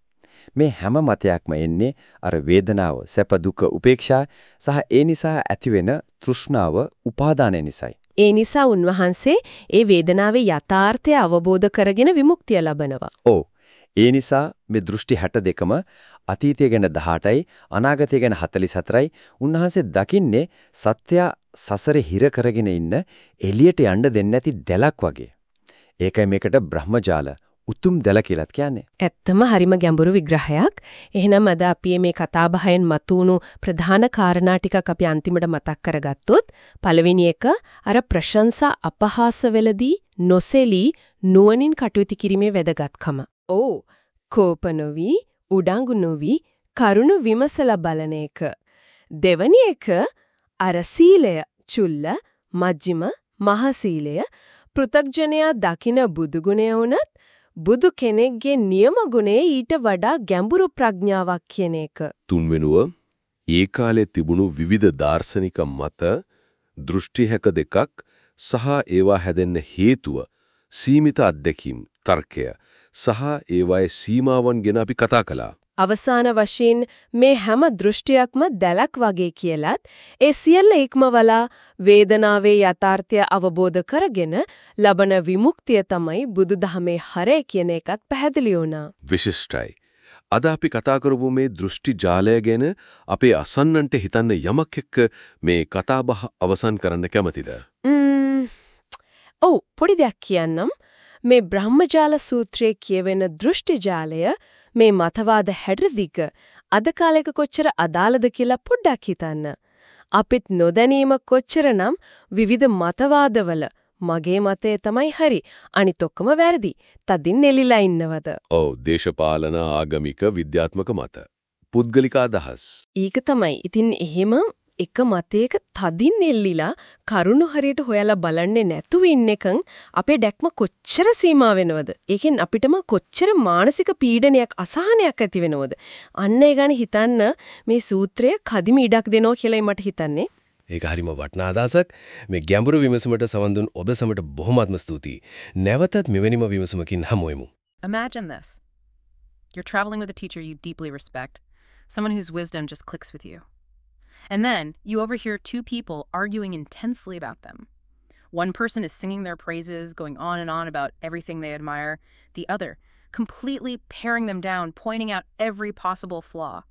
මේ හැම මතයක්ම එන්නේ අර වේදනාව, සැප දුක, උපේක්ෂා සහ ඒ නිසා ඇතිවෙන තෘෂ්ණාව, උපාදානය නිසායි. ඒ නිසා උන්වහන්සේ ඒ වේදනාවේ යථාර්ථය අවබෝධ කරගෙන විමුක්තිය ලබනවා. ඔව්. ඒ නිසා මේ දෘෂ්ටි 62ම අතීතය ගැන 18යි අනාගතය ගැන 44යි උන්වහන්සේ දකින්නේ සත්‍ය සසරේ හිර කරගෙන ඉන්න එළියට යන්න දෙන්නේ නැති දැලක් වගේ. ඒකයි මේකට බ්‍රහ්මජාල උතුම් දැල කියලාත් කියන්නේ. ඇත්තම හරිම ගැඹුරු විග්‍රහයක්. එහෙනම් අද අපි මේ කතාබහයෙන් මතුණු ප්‍රධාන කාරණා ටිකක් අපි අන්තිමට මතක් කරගත්තොත් පළවෙනි එක අර ප්‍රශංසා අපහාස වෙලදී නොසෙලී නුවණින් කටයුතු කිරීමේ වැදගත්කම. ඕ කෝප නොවි උඩඟු නොවි කරුණු විමසලා බලන එක. දෙවැනි එක අර සීලය චුල්ල මජ්ජිම මහසීලය පෘතග්ජනයා දකින බුදුගුණය වුණත් බුදු කෙනෙක්ගේ නියම ගුණය ඊට වඩා ගැඹුරු ප්‍රඥාවක් කියන එක. තුන්වෙනුව ඒ කාලේ තිබුණු විවිධ දාර්ශනික මත දෘෂ්ටි හැක දෙකක් සහ ඒවා හැදෙන්න හේතුව සීමිත අත්දැකීම් තර්කය සහ ඒවායේ සීමාවන් ගැන අපි කතා කළා. අවසාන වශයෙන් මේ හැම දෘෂ්ටියක්ම දැලක් වගේ කියලත් ඒ සියල්ල ඉක්මවලා වේදනාවේ යථාර්ථය අවබෝධ කරගෙන ලබන විමුක්තිය තමයි බුදුදහමේ හරය කියන එකත් පැහැදිලි වුණා. විශිෂ්ටයි. අද අපි කතා කරපු මේ දෘෂ්ටි ජාලය ගැන අපේ අසන්නන්ට හිතන්න යමක් එක්ක මේ කතාබහ අවසන් කරන්න කැමතිද? ඔව් පොඩි දෙයක් කියන්නම්. මේ බ්‍රහ්මජාල සූත්‍රයේ කියවෙන දෘෂ්ටි ජාලය මේ මතවාද හැඩදිග අද කාලෙක කොච්චර අදාළද කියලා පොඩ්ඩක් හිතන්න. අපිත් නොදැනීම කොච්චරනම් විවිධ මතවාදවල මගේ මතය තමයි හරි අනිත් ඔක්කොම වැරදි. තදින් එලිලා ඉන්නවද? ඔව් දේශපාලන ආගමික විද්‍යාත්මක මත. පුද්ගලික අදහස්. ඒක තමයි. ඉතින් එහෙම එක මතයක තදින් එල්ලිලා කරුණු හරියට හොයලා බලන්නේ නැතුව ඉන්නකන් අපේ දැක්ම කොච්චර සීමා වෙනවද? ඒකෙන් අපිටම කොච්චර මානසික පීඩනයක් අසහනයක් ඇති වෙනවද? අන්න ඒ ගැන හිතන්න මේ සූත්‍රය කදිම ඉඩක් දෙනවා කියලායි මට හිතන්නේ. ඒක හරිම වටිනා අදහසක්. මේ ගැඹුරු විමසුමට සවන් දුන් ඔබ සමට බොහොමත්ම ස්තුතියි. නැවතත් මෙවැනිම විමසුමකින් හමුවෙමු. Imagine this. You're traveling with a teacher you deeply respect, someone whose wisdom just clicks with you. And then you overhear two people arguing intensely about them. One person is singing their praises, going on and on about everything they admire, the other completely paring them down, pointing out every possible flaw.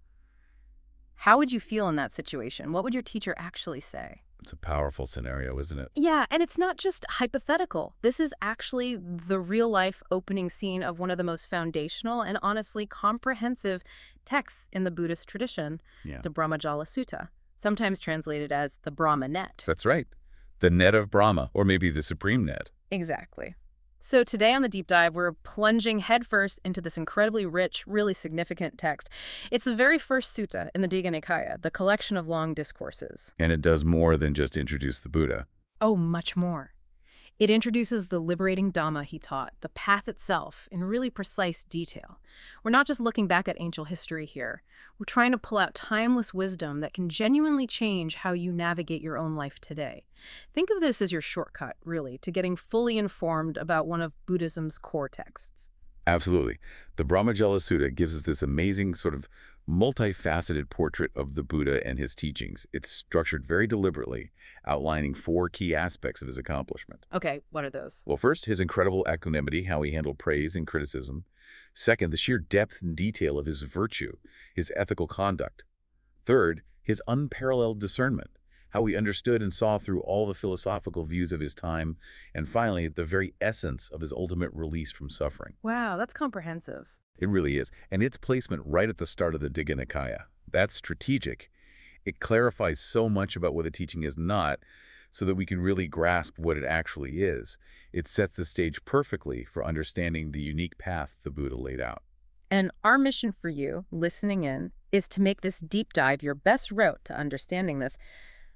How would you feel in that situation? What would your teacher actually say? It's a powerful scenario, isn't it? Yeah, and it's not just hypothetical. This is actually the real life opening scene of one of the most foundational and honestly comprehensive texts in the Buddhist tradition, Yeah. the Brahmajala Sutta sometimes translated as the Brahma net. That's right. The net of Brahma, or maybe the supreme net. Exactly. So today on the deep dive, we're plunging headfirst into this incredibly rich, really significant text. It's the very first sutta in the Digha Nikaya, the collection of long discourses. And it does more than just introduce the Buddha. Oh, much more. It introduces the liberating Dhamma he taught, the path itself, in really precise detail. We're not just looking back at ancient history here. We're trying to pull out timeless wisdom that can genuinely change how you navigate your own life today. Think of this as your shortcut, really, to getting fully informed about one of Buddhism's core texts. Absolutely. The Brahmajala Sutta gives us this amazing sort of multifaceted portrait of the Buddha and his teachings. It's structured very deliberately, outlining four key aspects of his accomplishment. Okay, what are those? Well, first, his incredible equanimity, how he handled praise and criticism. Second, the sheer depth and detail of his virtue, his ethical conduct. Third, his unparalleled discernment, how he understood and saw through all the philosophical views of his time. And finally, the very essence of his ultimate release from suffering. Wow, that's comprehensive. It really is. And its placement right at the start of the Digha Nikaya, that's strategic. It clarifies so much about what the teaching is not so that we can really grasp what it actually is. It sets the stage perfectly for understanding the unique path the Buddha laid out. And our mission for you, listening in, is to make this deep dive your best route to understanding this,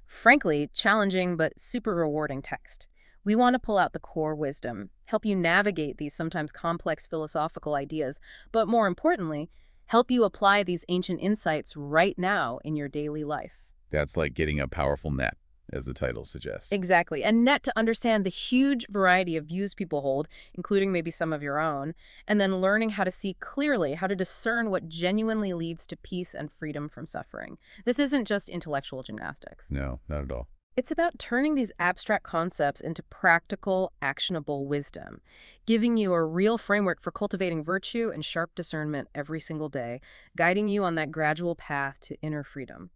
frankly, challenging but super rewarding text. We want to pull out the core wisdom, help you navigate these sometimes complex philosophical ideas, but more importantly, help you apply these ancient insights right now in your daily life. That's like getting a powerful net, as the title suggests. Exactly. A net to understand the huge variety of views people hold, including maybe some of your own, and then learning how to see clearly, how to discern what genuinely leads to peace and freedom from suffering. This isn't just intellectual gymnastics. No, not at all. It's about turning these abstract concepts into practical, actionable wisdom, giving you a real framework for cultivating virtue and sharp discernment every single day, guiding you on that gradual path to inner freedom.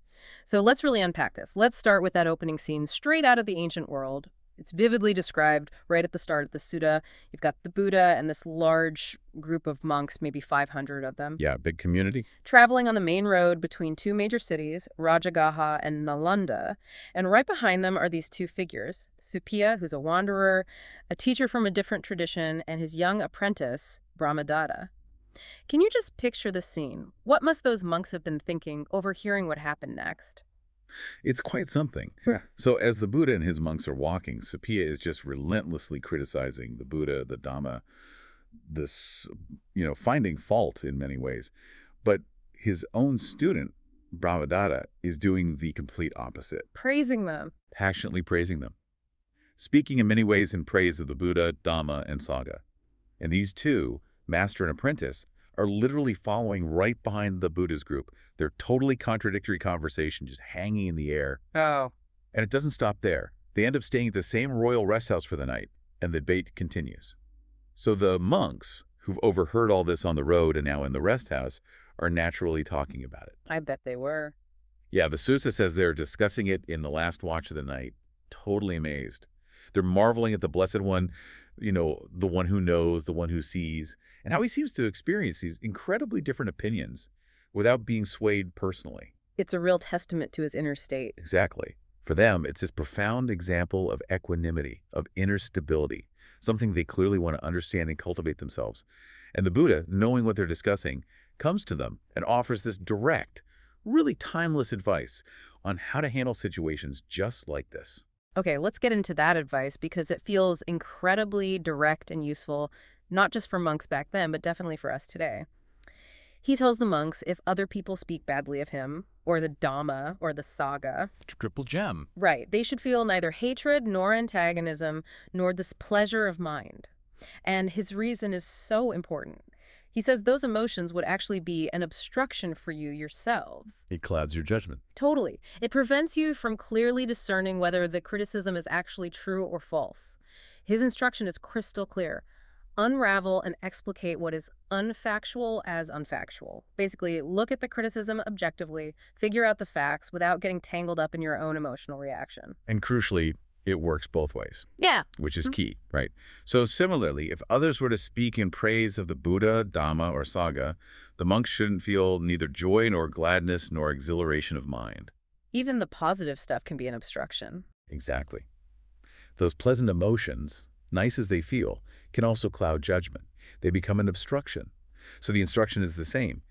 So let's really unpack this. Let's start with that opening scene straight out of the ancient world, it's vividly described right at the start of the sutta. You've got the Buddha and this large group of monks, maybe 500 of them. Yeah, big community. Traveling on the main road between two major cities, Rajagaha and Nalanda. And right behind them are these two figures Suppiya, who's a wanderer, a teacher from a different tradition, and his young apprentice, Brahmadatta. Can you just picture the scene? What must those monks have been thinking, overhearing what happened next? It's quite something. Yeah. So as the Buddha and his monks are walking, Suppiya is just relentlessly criticizing the Buddha, the Dhamma, this, you know, finding fault in many ways. But his own student, Brahmadatta, is doing the complete opposite. Praising them. Passionately praising them. Speaking in many ways in praise of the Buddha, Dhamma, and Sangha. And these two, master and apprentice, are literally following right behind the Buddha's group. They're totally contradictory conversation just hanging in the air. Oh. And it doesn't stop there. They end up staying at the same royal rest house for the night, and the debate continues. So the monks, who've overheard all this on the road and now in the rest house, are naturally talking about it. I bet they were. Yeah, the Sutta says they're discussing it in the last watch of the night, totally amazed. They're marveling at the Blessed One, you know, the one who knows, the one who sees, and how he seems to experience these incredibly different opinions without being swayed personally. It's a real testament to his inner state. Exactly. For them, it's this profound example of equanimity, of inner stability, something they clearly want to understand and cultivate themselves. And the Buddha, knowing what they're discussing, comes to them and offers this direct, really timeless advice on how to handle situations just like this. Okay, let's get into that advice because it feels incredibly direct and useful, not just for monks back then, but definitely for us today. He tells the monks if other people speak badly of him, or the Dhamma, or the Sangha. Triple gem. Right. They should feel neither hatred nor antagonism, nor displeasure of mind. And his reason is so important. He says those emotions would actually be an obstruction for you yourselves. It clouds your judgment. Totally. It prevents you from clearly discerning whether the criticism is actually true or false. His instruction is crystal clear unravel and explicate what is unfactual as unfactual. Basically, look at the criticism objectively, figure out the facts without getting tangled up in your own emotional reaction. And crucially, it works both ways. Yeah. Which is mm-hmm. key, right? So similarly, if others were to speak in praise of the Buddha, Dhamma, or Sangha, the monks shouldn't feel neither joy nor gladness nor exhilaration of mind. Even the positive stuff can be an obstruction. Exactly. Those pleasant emotions, nice as they feel, can also cloud judgment. They become an obstruction. So the instruction is the same.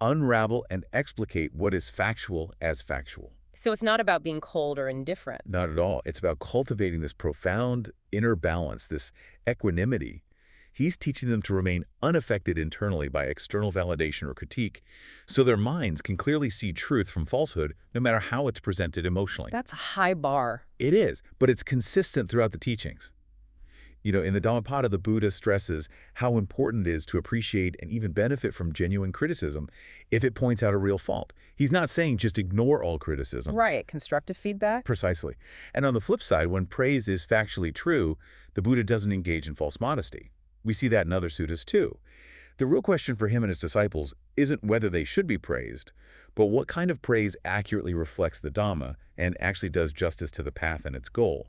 Unravel and explicate what is factual as factual. So it's not about being cold or indifferent. Not at all. It's about cultivating this profound inner balance, this equanimity. He's teaching them to remain unaffected internally by external validation or critique, so their minds can clearly see truth from falsehood no matter how it's presented emotionally. That's a high bar. It is, but it's consistent throughout the teachings. You know, in the Dhammapada, the Buddha stresses how important it is to appreciate and even benefit from genuine criticism if it points out a real fault. He's not saying just ignore all criticism. Right. Constructive feedback. Precisely. And on the flip side, when praise is factually true, the Buddha doesn't engage in false modesty. We see that in other suttas too. The real question for him and his disciples isn't whether they should be praised, but what kind of praise accurately reflects the Dhamma and actually does justice to the path and its goal.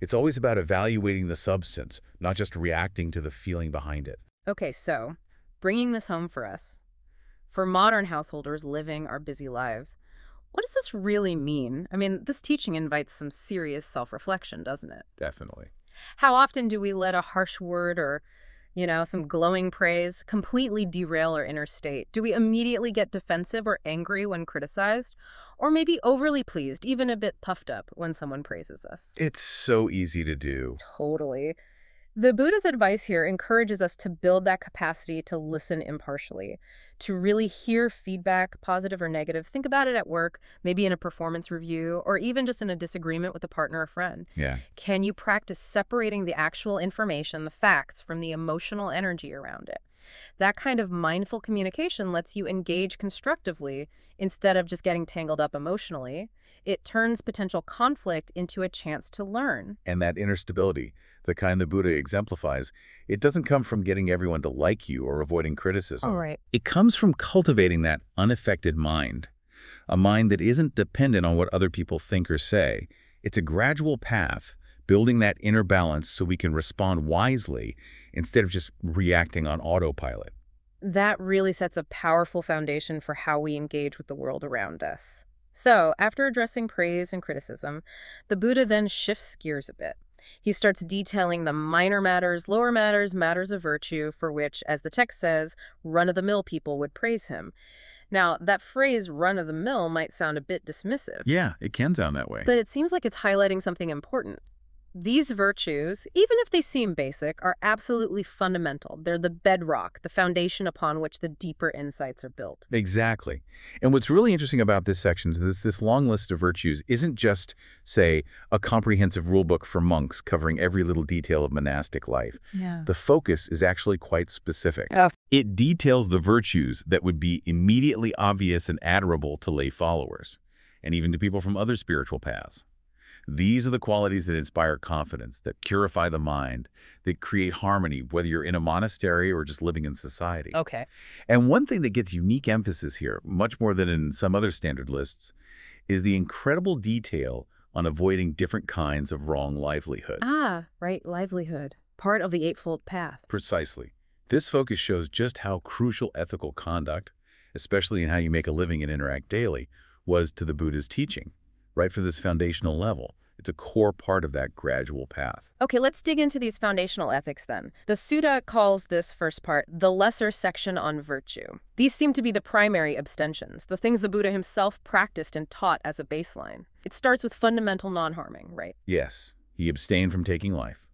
It's always about evaluating the substance, not just reacting to the feeling behind it. Okay, so bringing this home for us. For modern householders living our busy lives, what does this really mean? I mean, this teaching invites some serious self-reflection, doesn't it? Definitely. How often do we let a harsh word or you know, some glowing praise, completely derail our inner state? Do we immediately get defensive or angry when criticized? Or maybe overly pleased, even a bit puffed up when someone praises us? It's so easy to do. Totally. The Buddha's advice here encourages us to build that capacity to listen impartially, to really hear feedback, positive or negative. Think about it at work, maybe in a performance review, or even just in a disagreement with a partner or friend. Yeah. Can you practice separating the actual information, the facts, from the emotional energy around it? That kind of mindful communication lets you engage constructively instead of just getting tangled up emotionally. It turns potential conflict into a chance to learn. And that inner stability, the kind the Buddha exemplifies, it doesn't come from getting everyone to like you or avoiding criticism. All right. It comes from cultivating that unaffected mind, a mind that isn't dependent on what other people think or say. It's a gradual path, building that inner balance so we can respond wisely instead of just reacting on autopilot. That really sets a powerful foundation for how we engage with the world around us. So, after addressing praise and criticism, the Buddha then shifts gears a bit. He starts detailing the minor matters, lower matters, matters of virtue, for which, as the text says, run-of-the-mill people would praise him. Now, that phrase run-of-the-mill might sound a bit dismissive. Yeah, it can sound that way. But it seems like it's highlighting something important. These virtues, even if they seem basic, are absolutely fundamental. They're the bedrock, the foundation upon which the deeper insights are built. Exactly. And what's really interesting about this section is this, this long list of virtues isn't just, say, a comprehensive rulebook for monks covering every little detail of monastic life. Yeah. The focus is actually quite specific. Oh. It details the virtues that would be immediately obvious and admirable to lay followers, and even to people from other spiritual paths. These are the qualities that inspire confidence, that purify the mind, that create harmony, whether you're in a monastery or just living in society. Okay. And one thing that gets unique emphasis here, much more than in some other standard lists, is the incredible detail on avoiding different kinds of wrong livelihood. Ah, right, livelihood. Part of the Eightfold Path. Precisely. This focus shows just how crucial ethical conduct, especially in how you make a living and interact daily, was to the Buddha's teaching, right for this foundational level. It's a core part of that gradual path. Okay, let's dig into these foundational ethics then. The Sutta calls this first part the lesser section on virtue. These seem to be the primary abstentions, the things the Buddha himself practiced and taught as a baseline. It starts with fundamental non-harming, right? Yes, he abstained from taking life.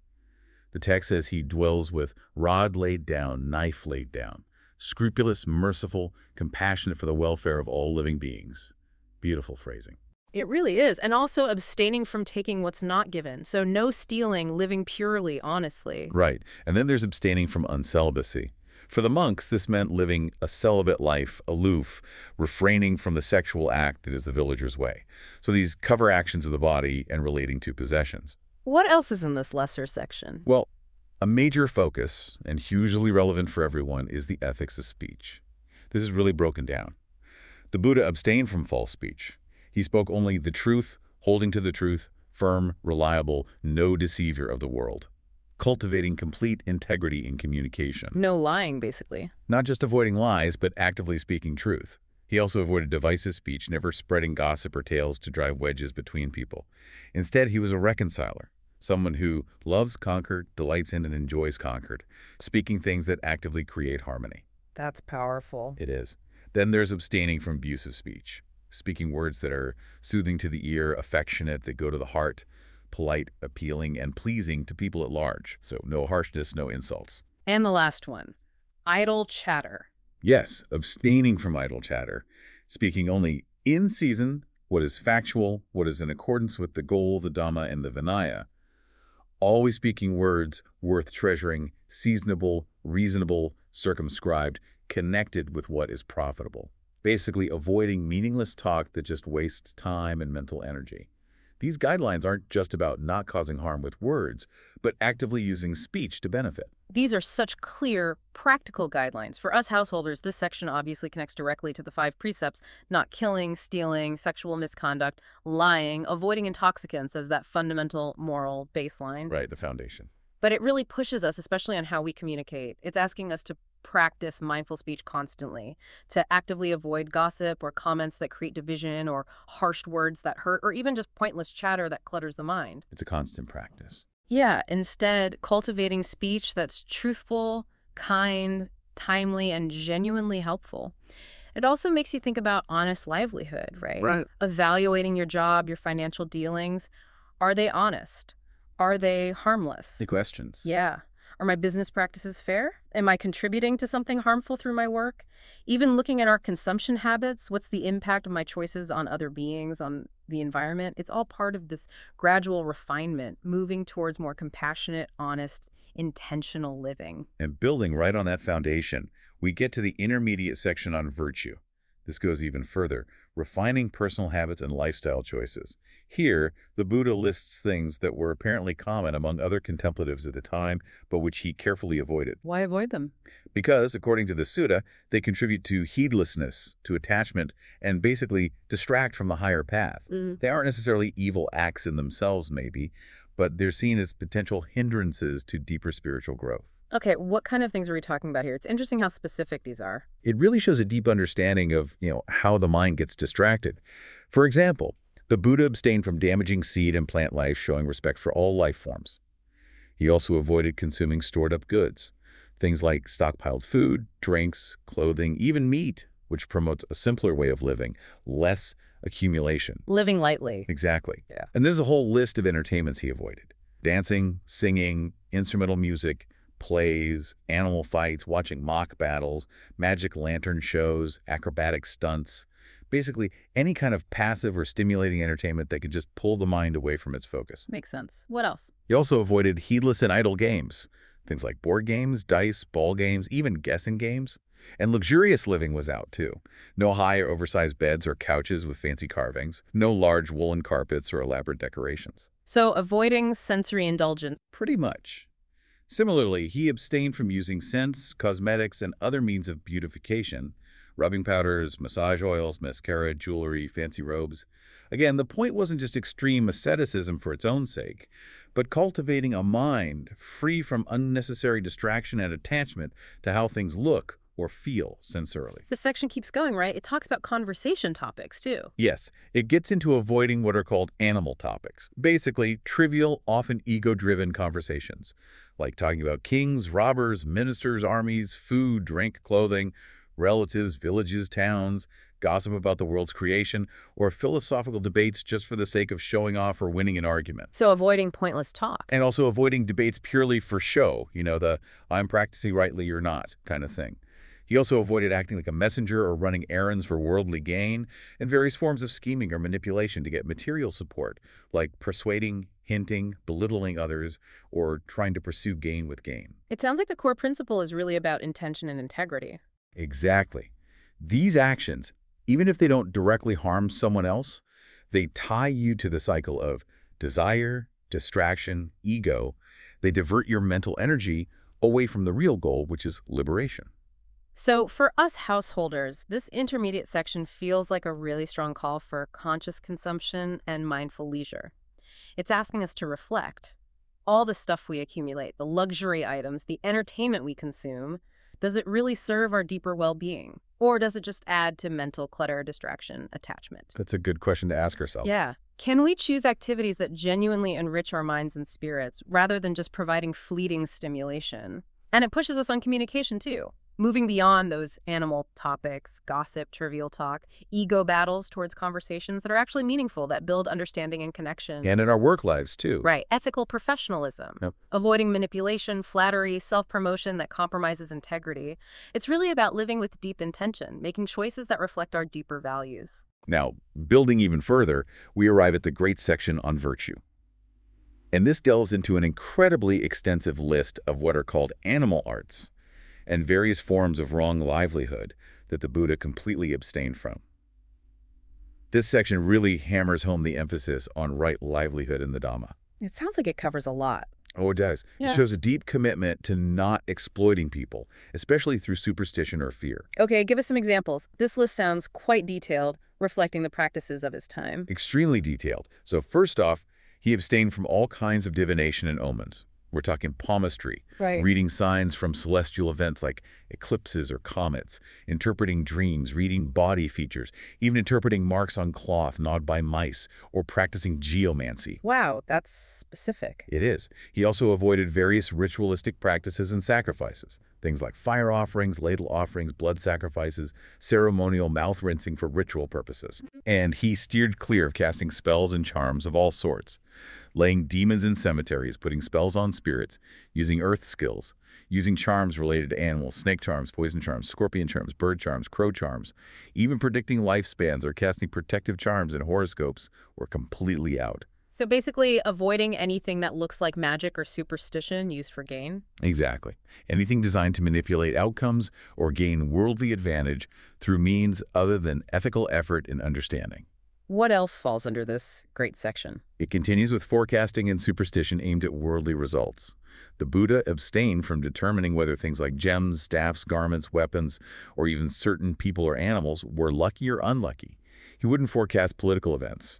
The text says he dwells with rod laid down, knife laid down, scrupulous, merciful, compassionate for the welfare of all living beings. Beautiful phrasing. It really is. And also abstaining from taking what's not given. So no stealing, living purely, honestly. Right. And then there's abstaining from uncelibacy. For the monks, this meant living a celibate life, aloof, refraining from the sexual act that is the villager's way. So these cover actions of the body and relating to possessions. What else is in this lesser section? Well, a major focus, and hugely relevant for everyone, is the ethics of speech. This is really broken down. The Buddha abstained from false speech. He spoke only the truth, holding to the truth, firm, reliable, no deceiver of the world, cultivating complete integrity in communication. No lying, basically. Not just avoiding lies, but actively speaking truth. He also avoided divisive speech, never spreading gossip or tales to drive wedges between people. Instead, he was a reconciler, someone who loves conquered, delights in and enjoys conquered, speaking things that actively create harmony. That's powerful. It is. Then there's abstaining from abusive speech. Speaking words that are soothing to the ear, affectionate, that go to the heart, polite, appealing, and pleasing to people at large. So no harshness, no insults. And the last one idle chatter. Yes, abstaining from idle chatter, speaking only in season what is factual, what is in accordance with the goal, the Dhamma, and the Vinaya. Always speaking words worth treasuring, seasonable, reasonable, circumscribed, connected with what is profitable. Basically, avoiding meaningless talk that just wastes time and mental energy. These guidelines aren't just about not causing harm with words, but actively using speech to benefit. These are such clear, practical guidelines. For us householders, this section obviously connects directly to the five precepts not killing, stealing, sexual misconduct, lying, avoiding intoxicants as that fundamental moral baseline. Right, the foundation. But it really pushes us, especially on how we communicate. It's asking us to practice mindful speech constantly, to actively avoid gossip or comments that create division or harsh words that hurt or even just pointless chatter that clutters the mind. It's a constant practice. Yeah, instead, cultivating speech that's truthful, kind, timely, and genuinely helpful. It also makes you think about honest livelihood, right? Right. Evaluating your job, your financial dealings. Are they honest? Are they harmless? The questions. Yeah. Are my business practices fair? Am I contributing to something harmful through my work? Even looking at our consumption habits, what's the impact of my choices on other beings, on the environment? It's all part of this gradual refinement, moving towards more compassionate, honest, intentional living. And building right on that foundation, we get to the intermediate section on virtue. This goes even further, refining personal habits and lifestyle choices. Here, the Buddha lists things that were apparently common among other contemplatives at the time, but which he carefully avoided. Why avoid them? Because, according to the Sutta, they contribute to heedlessness, to attachment, and basically distract from the higher path. Mm. They aren't necessarily evil acts in themselves, maybe, but they're seen as potential hindrances to deeper spiritual growth. Okay, what kind of things are we talking about here? It's interesting how specific these are. It really shows a deep understanding of, you know, how the mind gets distracted. For example, the Buddha abstained from damaging seed and plant life, showing respect for all life forms. He also avoided consuming stored-up goods, things like stockpiled food, drinks, clothing, even meat, which promotes a simpler way of living, less accumulation. Living lightly. Exactly. Yeah. And there's a whole list of entertainments he avoided. Dancing, singing, instrumental music, plays, animal fights, watching mock battles, magic lantern shows, acrobatic stunts. Basically, any kind of passive or stimulating entertainment that could just pull the mind away from its focus. Makes sense. What else? He also avoided heedless and idle games, things like board games, dice, ball games, even guessing games. And luxurious living was out, too. No high or oversized beds or couches with fancy carvings, no large woolen carpets or elaborate decorations. So, avoiding sensory indulgence. Pretty much. Similarly, he abstained from using scents, cosmetics, and other means of beautification, rubbing powders, massage oils, mascara, jewelry, fancy robes. Again, the point wasn't just extreme asceticism for its own sake, but cultivating a mind free from unnecessary distraction and attachment to how things look or feel sensorily. The section keeps going, right? It talks about conversation topics, too. Yes, it gets into avoiding what are called animal topics. Basically, trivial, often ego-driven conversations, like talking about kings, robbers, ministers, armies, food, drink, clothing, relatives, villages, towns, gossip about the world's creation, or philosophical debates just for the sake of showing off or winning an argument. So, avoiding pointless talk. And also avoiding debates purely for show, you know, the I'm practicing rightly or not kind of thing. He also avoided acting like a messenger or running errands for worldly gain, and various forms of scheming or manipulation to get material support, like persuading, hinting, belittling others, or trying to pursue gain with gain. It sounds like the core principle is really about intention and integrity. Exactly. These actions, even if they don't directly harm someone else, they tie you to the cycle of desire, distraction, ego. They divert your mental energy away from the real goal, which is liberation. So, for us householders, this intermediate section feels like a really strong call for conscious consumption and mindful leisure. It's asking us to reflect. All the stuff we accumulate, the luxury items, the entertainment we consume, does it really serve our deeper well-being? Or does it just add to mental clutter, distraction, attachment? That's a good question to ask ourselves. Yeah. Can we choose activities that genuinely enrich our minds and spirits rather than just providing fleeting stimulation? And it pushes us on communication too. Moving beyond those animal topics, gossip, trivial talk, ego battles towards conversations that are actually meaningful, that build understanding and connection. And in our work lives, too. Right. Ethical professionalism. Yep. Avoiding manipulation, flattery, self-promotion that compromises integrity. It's really about living with deep intention, making choices that reflect our deeper values. Now, building even further, we arrive at the great section on virtue. And this delves into an incredibly extensive list of what are called animal arts and various forms of wrong livelihood that the Buddha completely abstained from. This section really hammers home the emphasis on right livelihood in the Dhamma. It sounds like it covers a lot. Oh, it does. Yeah. It shows a deep commitment to not exploiting people, especially through superstition or fear. Okay, give us some examples. This list sounds quite detailed, reflecting the practices of his time. Extremely detailed. So first off, he abstained from all kinds of divination and omens. We're talking palmistry, Right. reading signs from celestial events like eclipses or comets, interpreting dreams, reading body features, even interpreting marks on cloth gnawed by mice, or practicing geomancy. Wow, that's specific. It is. He also avoided various ritualistic practices and sacrifices, things like fire offerings, ladle offerings, blood sacrifices, ceremonial mouth rinsing for ritual purposes. And he steered clear of casting spells and charms of all sorts, laying demons in cemeteries, putting spells on spirits, using earth skills, using charms related to animals, snake charms, poison charms, scorpion charms, bird charms, crow charms, even predicting lifespans or casting protective charms and horoscopes were completely out. So basically, avoiding anything that looks like magic or superstition used for gain. Exactly. Anything designed to manipulate outcomes or gain worldly advantage through means other than ethical effort and understanding. What else falls under this great section? It continues with forecasting and superstition aimed at worldly results. The Buddha abstained from determining whether things like gems, staffs, garments, weapons, or even certain people or animals were lucky or unlucky. He wouldn't forecast political events,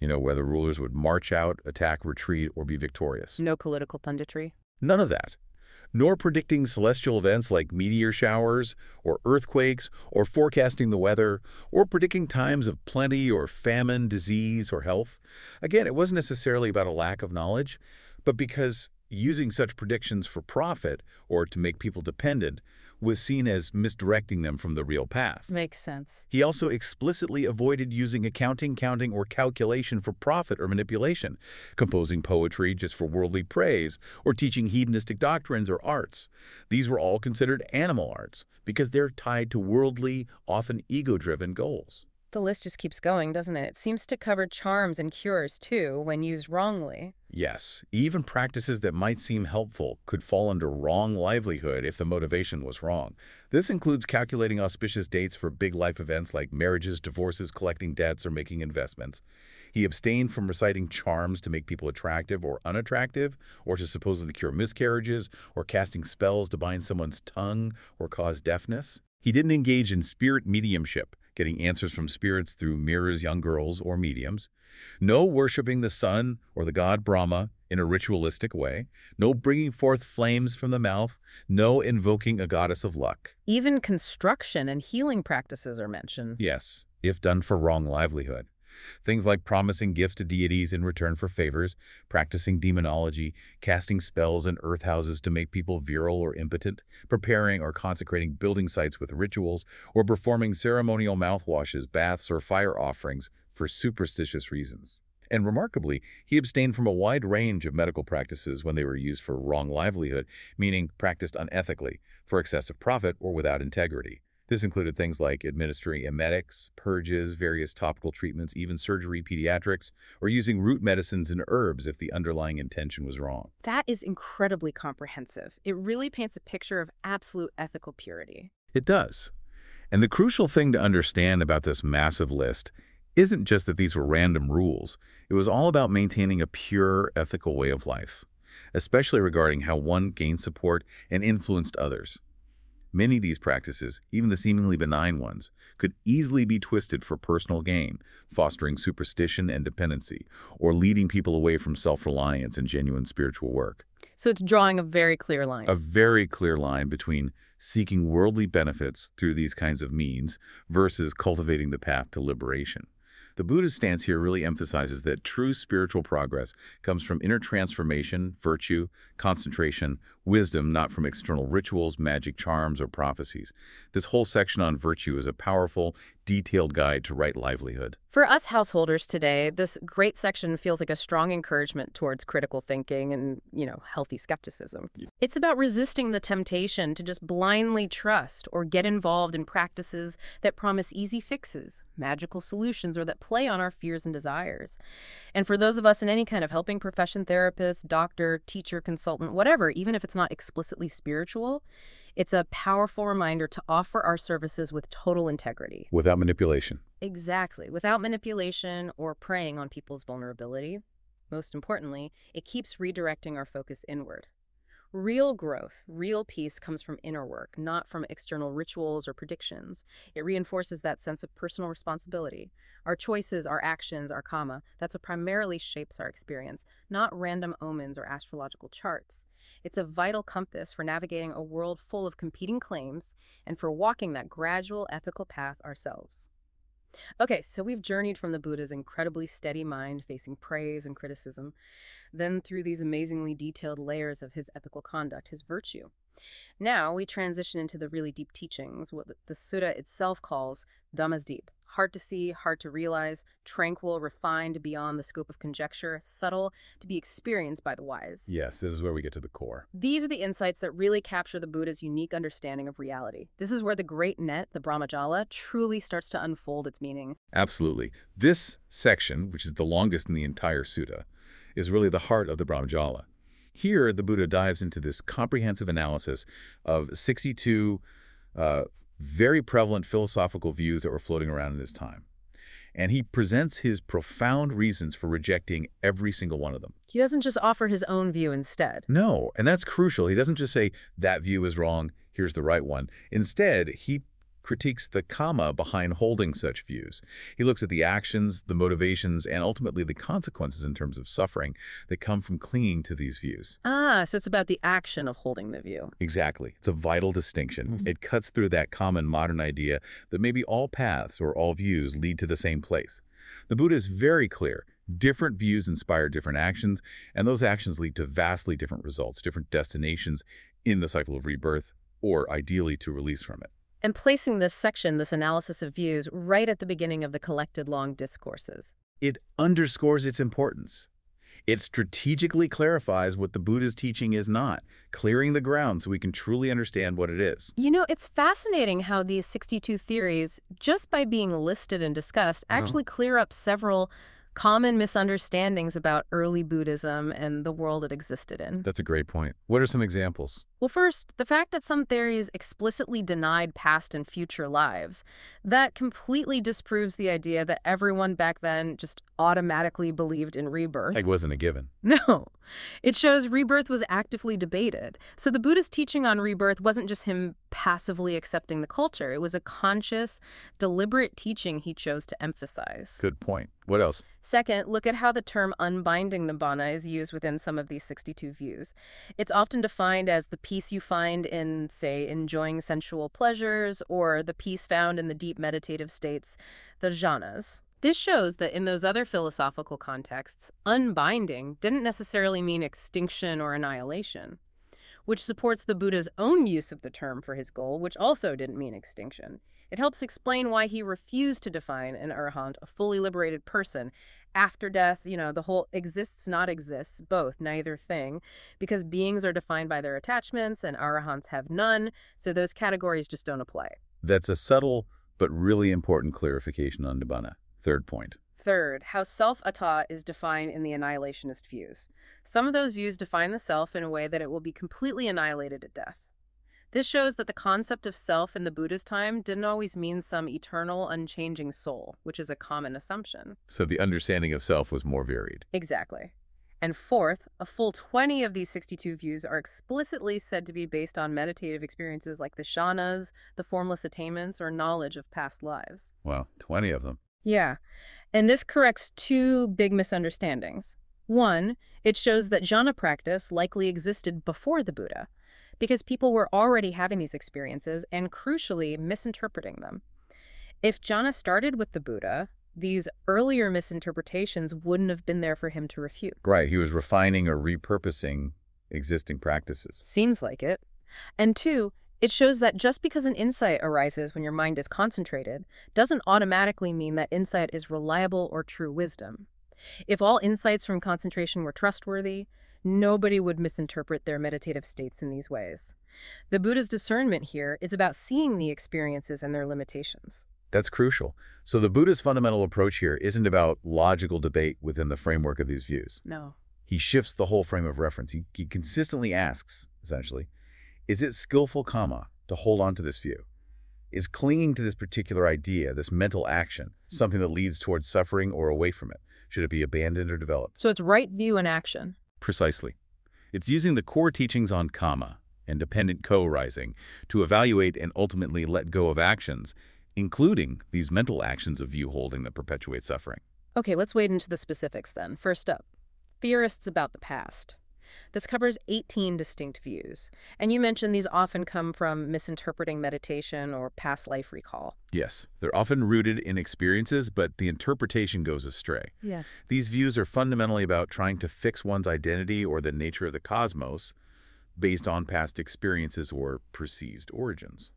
you know, whether rulers would march out, attack, retreat, or be victorious. No political punditry. None of that. Nor predicting celestial events like meteor showers or earthquakes or forecasting the weather or predicting times of plenty or famine, disease, or health. Again, it wasn't necessarily about a lack of knowledge, but because using such predictions for profit or to make people dependent was seen as misdirecting them from the real path. Makes sense. He also explicitly avoided using accounting, counting, or calculation for profit or manipulation, composing poetry just for worldly praise, or teaching hedonistic doctrines or arts. These were all considered animal arts because they're tied to worldly, often ego-driven goals. The list just keeps going, doesn't it? It seems to cover charms and cures, too, when used wrongly. Yes, even practices that might seem helpful could fall under wrong livelihood if the motivation was wrong. This includes calculating auspicious dates for big life events like marriages, divorces, collecting debts, or making investments. He abstained from reciting charms to make people attractive or unattractive, or to supposedly cure miscarriages, or casting spells to bind someone's tongue or cause deafness. He didn't engage in spirit mediumship, getting answers from spirits through mirrors, young girls, or mediums. No worshiping the sun or the god Brahma in a ritualistic way. No bringing forth flames from the mouth. No invoking a goddess of luck. Even construction and healing practices are mentioned. Yes, if done for wrong livelihood. Things like promising gifts to deities in return for favors, practicing demonology, casting spells in earth houses to make people virile or impotent, preparing or consecrating building sites with rituals, or performing ceremonial mouthwashes, baths, or fire offerings for superstitious reasons. And remarkably, he abstained from a wide range of medical practices when they were used for wrong livelihood, meaning practiced unethically, for excessive profit, or without integrity. This included things like administering emetics, purges, various topical treatments, even surgery, pediatrics, or using root medicines and herbs if the underlying intention was wrong. That is incredibly comprehensive. It really paints a picture of absolute ethical purity. It does. And the crucial thing to understand about this massive list isn't just that these were random rules. It was all about maintaining a pure, ethical way of life, especially regarding how one gained support and influenced others. Many of these practices, even the seemingly benign ones, could easily be twisted for personal gain, fostering superstition and dependency, or leading people away from self-reliance and genuine spiritual work. So it's drawing a very clear line. A very clear line between seeking worldly benefits through these kinds of means versus cultivating the path to liberation. The Buddha's stance here really emphasizes that true spiritual progress comes from inner transformation, virtue, concentration, wisdom, not from external rituals, magic charms, or prophecies. This whole section on virtue is a powerful, detailed guide to right livelihood. For us householders today, this great section feels like a strong encouragement towards critical thinking and, you know, healthy skepticism. It's about resisting the temptation to just blindly trust or get involved in practices that promise easy fixes, magical solutions, or that play on our fears and desires. And for those of us in any kind of helping profession, therapist, doctor, teacher, consultant, whatever, even if it's not explicitly spiritual, it's a powerful reminder to offer our services with total integrity. Without manipulation. Exactly, without manipulation or preying on people's vulnerability. Most importantly, it keeps redirecting our focus inward. Real growth, real peace comes from inner work, not from external rituals or predictions. It reinforces that sense of personal responsibility. Our choices, our actions, our karma, that's what primarily shapes our experience, not random omens or astrological charts. It's a vital compass for navigating a world full of competing claims and for walking that gradual ethical path ourselves. Okay, so we've journeyed from the Buddha's incredibly steady mind facing praise and criticism, then through these amazingly detailed layers of his ethical conduct, his virtue. Now we transition into the really deep teachings, what the sutta itself calls Dhammas deep. Hard to see, hard to realize, tranquil, refined beyond the scope of conjecture, subtle, to be experienced by the wise. Yes, this is where we get to the core. These are the insights that really capture the Buddha's unique understanding of reality. This is where the great net, the Brahmajala, truly starts to unfold its meaning. Absolutely. This section, which is the longest in the entire sutta, is really the heart of the Brahmajala. Here, the Buddha dives into this comprehensive analysis of 62 uh, very prevalent philosophical views that were floating around in his time. And he presents his profound reasons for rejecting every single one of them. He doesn't just offer his own view instead. No, and that's crucial. He doesn't just say, that view is wrong, here's the right one. Instead, he critiques the kamma behind holding such views. He looks at the actions, the motivations, and ultimately the consequences in terms of suffering that come from clinging to these views. Ah, so it's about the action of holding the view. Exactly. It's a vital distinction. Mm -hmm. It cuts through that common modern idea that maybe all paths or all views lead to the same place. The Buddha is very clear. Different views inspire different actions, and those actions lead to vastly different results, different destinations in the cycle of rebirth, or ideally to release from it and placing this section, this analysis of views, right at the beginning of the collected long discourses. It underscores its importance. It strategically clarifies what the Buddha's teaching is not, clearing the ground so we can truly understand what it is. You know, it's fascinating how these 62 theories, just by being listed and discussed, uh -huh. actually clear up several common misunderstandings about early Buddhism and the world it existed in. That's a great point. What are some examples? Well, first, the fact that some theories explicitly denied past and future lives, that completely disproves the idea that everyone back then just automatically believed in rebirth. It wasn't a given. No. It shows rebirth was actively debated. So the Buddhist teaching on rebirth wasn't just him passively accepting the culture. It was a conscious, deliberate teaching he chose to emphasize. Good point. What else? Second, look at how the term unbinding nibbana is used within some of these 62 views. It's often defined as the peace you find in, say, enjoying sensual pleasures or the peace found in the deep meditative states, the jhanas. This shows that in those other philosophical contexts, unbinding didn't necessarily mean extinction or annihilation, which supports the Buddha's own use of the term for his goal, which also didn't mean extinction. It helps explain why he refused to define an arahant, a fully liberated person, after death, you know, the whole exists, not exists, both, neither thing, because beings are defined by their attachments and arahants have none, so those categories just don't apply. That's a subtle but really important clarification on Nibbana. Third point. Third, how self-atta is defined in the annihilationist views. Some of those views define the self in a way that it will be completely annihilated at death. This shows that the concept of self in the Buddha's time didn't always mean some eternal, unchanging soul, which is a common assumption. So the understanding of self was more varied. Exactly. And fourth, a full 20 of these 62 views are explicitly said to be based on meditative experiences like the jhanas, the formless attainments, or knowledge of past lives. Wow, 20 of them. Yeah. And this corrects two big misunderstandings. One, it shows that jhana practice likely existed before the Buddha, because people were already having these experiences and, crucially, misinterpreting them. If jhana started with the Buddha, These earlier misinterpretations wouldn't have been there for him to refute. Right, he was refining or repurposing existing practices. Seems like it. And two, it shows that just because an insight arises when your mind is concentrated doesn't automatically mean that insight is reliable or true wisdom. If all insights from concentration were trustworthy, nobody would misinterpret their meditative states in these ways. The Buddha's discernment here is about seeing the experiences and their limitations. That's crucial. So the Buddha's fundamental approach here isn't about logical debate within the framework of these views. No. He shifts the whole frame of reference. He, he consistently asks, essentially, is it skillful karma to hold on to this view? Is clinging to this particular idea, this mental action, something that leads towards suffering or away from it? Should it be abandoned or developed? So it's right view and action. Precisely. It's using the core teachings on karma and dependent co-arising to evaluate and ultimately let go of actions, including these mental actions of view holding that perpetuate suffering. Okay, let's wade into the specifics then. First up, theorists about the past. This covers 18 distinct views, and you mentioned these often come from misinterpreting meditation or past life recall. Yes, they're often rooted in experiences, but the interpretation goes astray. Yeah. These views are fundamentally about trying to fix one's identity or the nature of the cosmos based on past experiences or perceived origins.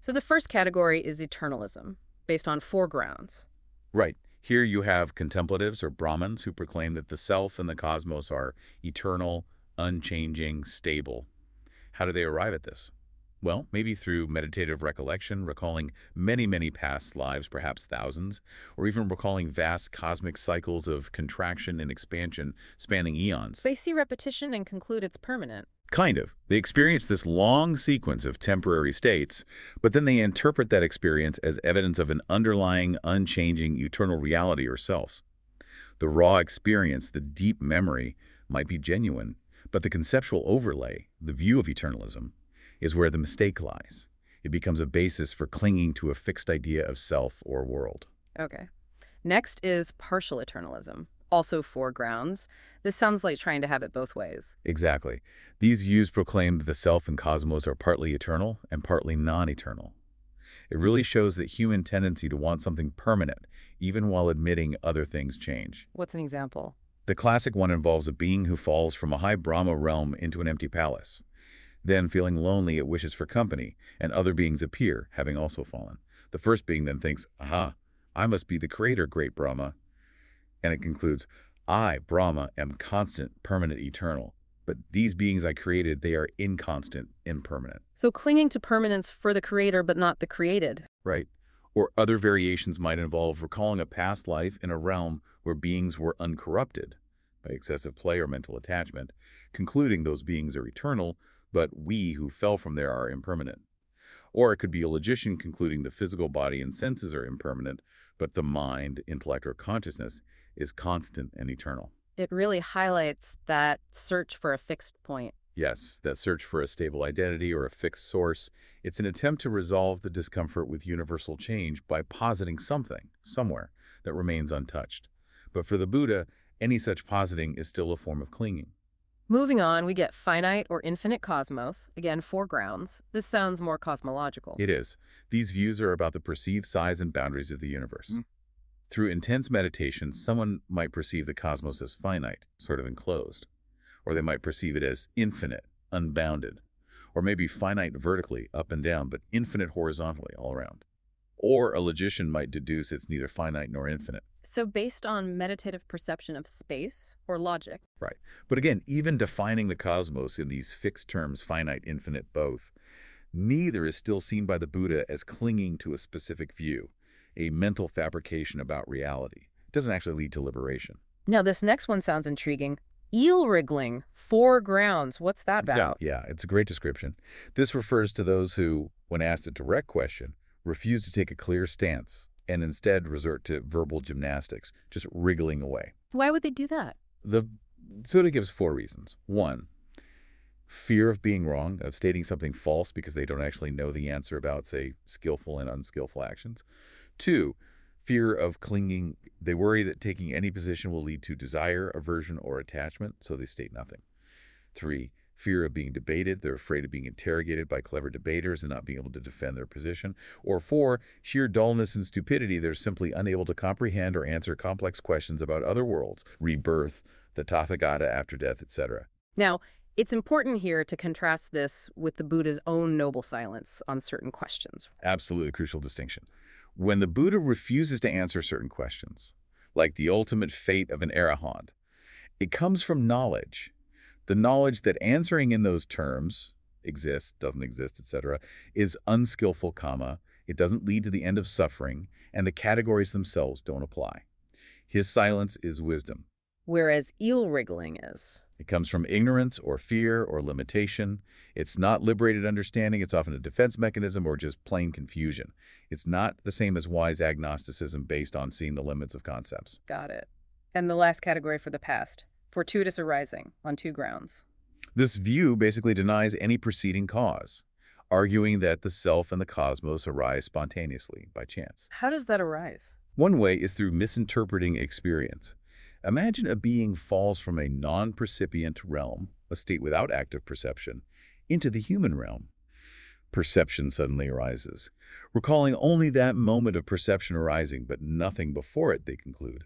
So the first category is eternalism, based on four grounds. Right. Here you have contemplatives or Brahmins who proclaim that the self and the cosmos are eternal, unchanging, stable. How do they arrive at this? Well, maybe through meditative recollection, recalling many, many past lives, perhaps thousands, or even recalling vast cosmic cycles of contraction and expansion spanning eons. They see repetition and conclude it's permanent. Kind of. They experience this long sequence of temporary states, but then they interpret that experience as evidence of an underlying, unchanging, eternal reality or selves. The raw experience, the deep memory, might be genuine, but the conceptual overlay, the view of eternalism, is where the mistake lies. It becomes a basis for clinging to a fixed idea of self or world. Okay. Next is partial eternalism, also four grounds. This sounds like trying to have it both ways. Exactly. These views proclaim that the self and cosmos are partly eternal and partly non-eternal. It really shows that human tendency to want something permanent, even while admitting other things change. What's an example? The classic one involves a being who falls from a high Brahma realm into an empty palace. Then, feeling lonely, it wishes for company, and other beings appear, having also fallen. The first being then thinks, aha, I must be the creator, great Brahma. And it concludes, I, Brahma, am constant, permanent, eternal. But these beings I created, they are inconstant, impermanent. So clinging to permanence for the creator but not the created. Right. Or other variations might involve recalling a past life in a realm where beings were uncorrupted by excessive play or mental attachment, concluding those beings are eternal, but we who fell from there are impermanent. Or it could be a logician concluding the physical body and senses are impermanent, but the mind, intellect, or consciousness is constant and eternal. It really highlights that search for a fixed point. Yes, that search for a stable identity or a fixed source. It's an attempt to resolve the discomfort with universal change by positing something, somewhere, that remains untouched. But for the Buddha, any such positing is still a form of clinging. Moving on, we get finite or infinite cosmos, again, four grounds. This sounds more cosmological. It is. These views are about the perceived size and boundaries of the universe. Mm. Through intense meditation, someone might perceive the cosmos as finite, sort of enclosed. Or they might perceive it as infinite, unbounded. Or maybe finite vertically, up and down, but infinite horizontally, all around. Or a logician might deduce it's neither finite nor infinite. So based on meditative perception of space or logic. Right. But again, even defining the cosmos in these fixed terms, finite, infinite, both, neither is still seen by the Buddha as clinging to a specific view, a mental fabrication about reality. It doesn't actually lead to liberation. Now, this next one sounds intriguing. Eel wriggling, four grounds. What's that about? Yeah, it's a great description. This refers to those who, when asked a direct question, refuse to take a clear stance and instead resort to verbal gymnastics, just wriggling away. Why would they do that? The Sutta gives four reasons. One, fear of being wrong, of stating something false because they don't actually know the answer about, say, skillful and unskillful actions. Two, fear of clinging. They worry that taking any position will lead to desire, aversion, or attachment, so they state nothing. Three, fear of being debated, they're afraid of being interrogated by clever debaters and not being able to defend their position. Or four, sheer dullness and stupidity, they're simply unable to comprehend or answer complex questions about other worlds, rebirth, the Tathagata after death, etc. Now, it's important here to contrast this with the Buddha's own noble silence on certain questions. Absolutely crucial distinction. When the Buddha refuses to answer certain questions, like the ultimate fate of an arahant, it comes from knowledge. The knowledge that answering in those terms, exists, doesn't exist, etc., is unskillful karma, it doesn't lead to the end of suffering, and the categories themselves don't apply. His silence is wisdom. Whereas eel wriggling is. It comes from ignorance or fear or limitation. It's not liberated understanding. It's often a defense mechanism or just plain confusion. It's not the same as wise agnosticism based on seeing the limits of concepts. Got it. And the last category for the past, fortuitous arising, on two grounds. This view basically denies any preceding cause, arguing that the self and the cosmos arise spontaneously, by chance. How does that arise? One way is through misinterpreting experience. Imagine a being falls from a non-percipient realm, a state without active perception, into the human realm. Perception suddenly arises, recalling only that moment of perception arising, but nothing before it, they conclude.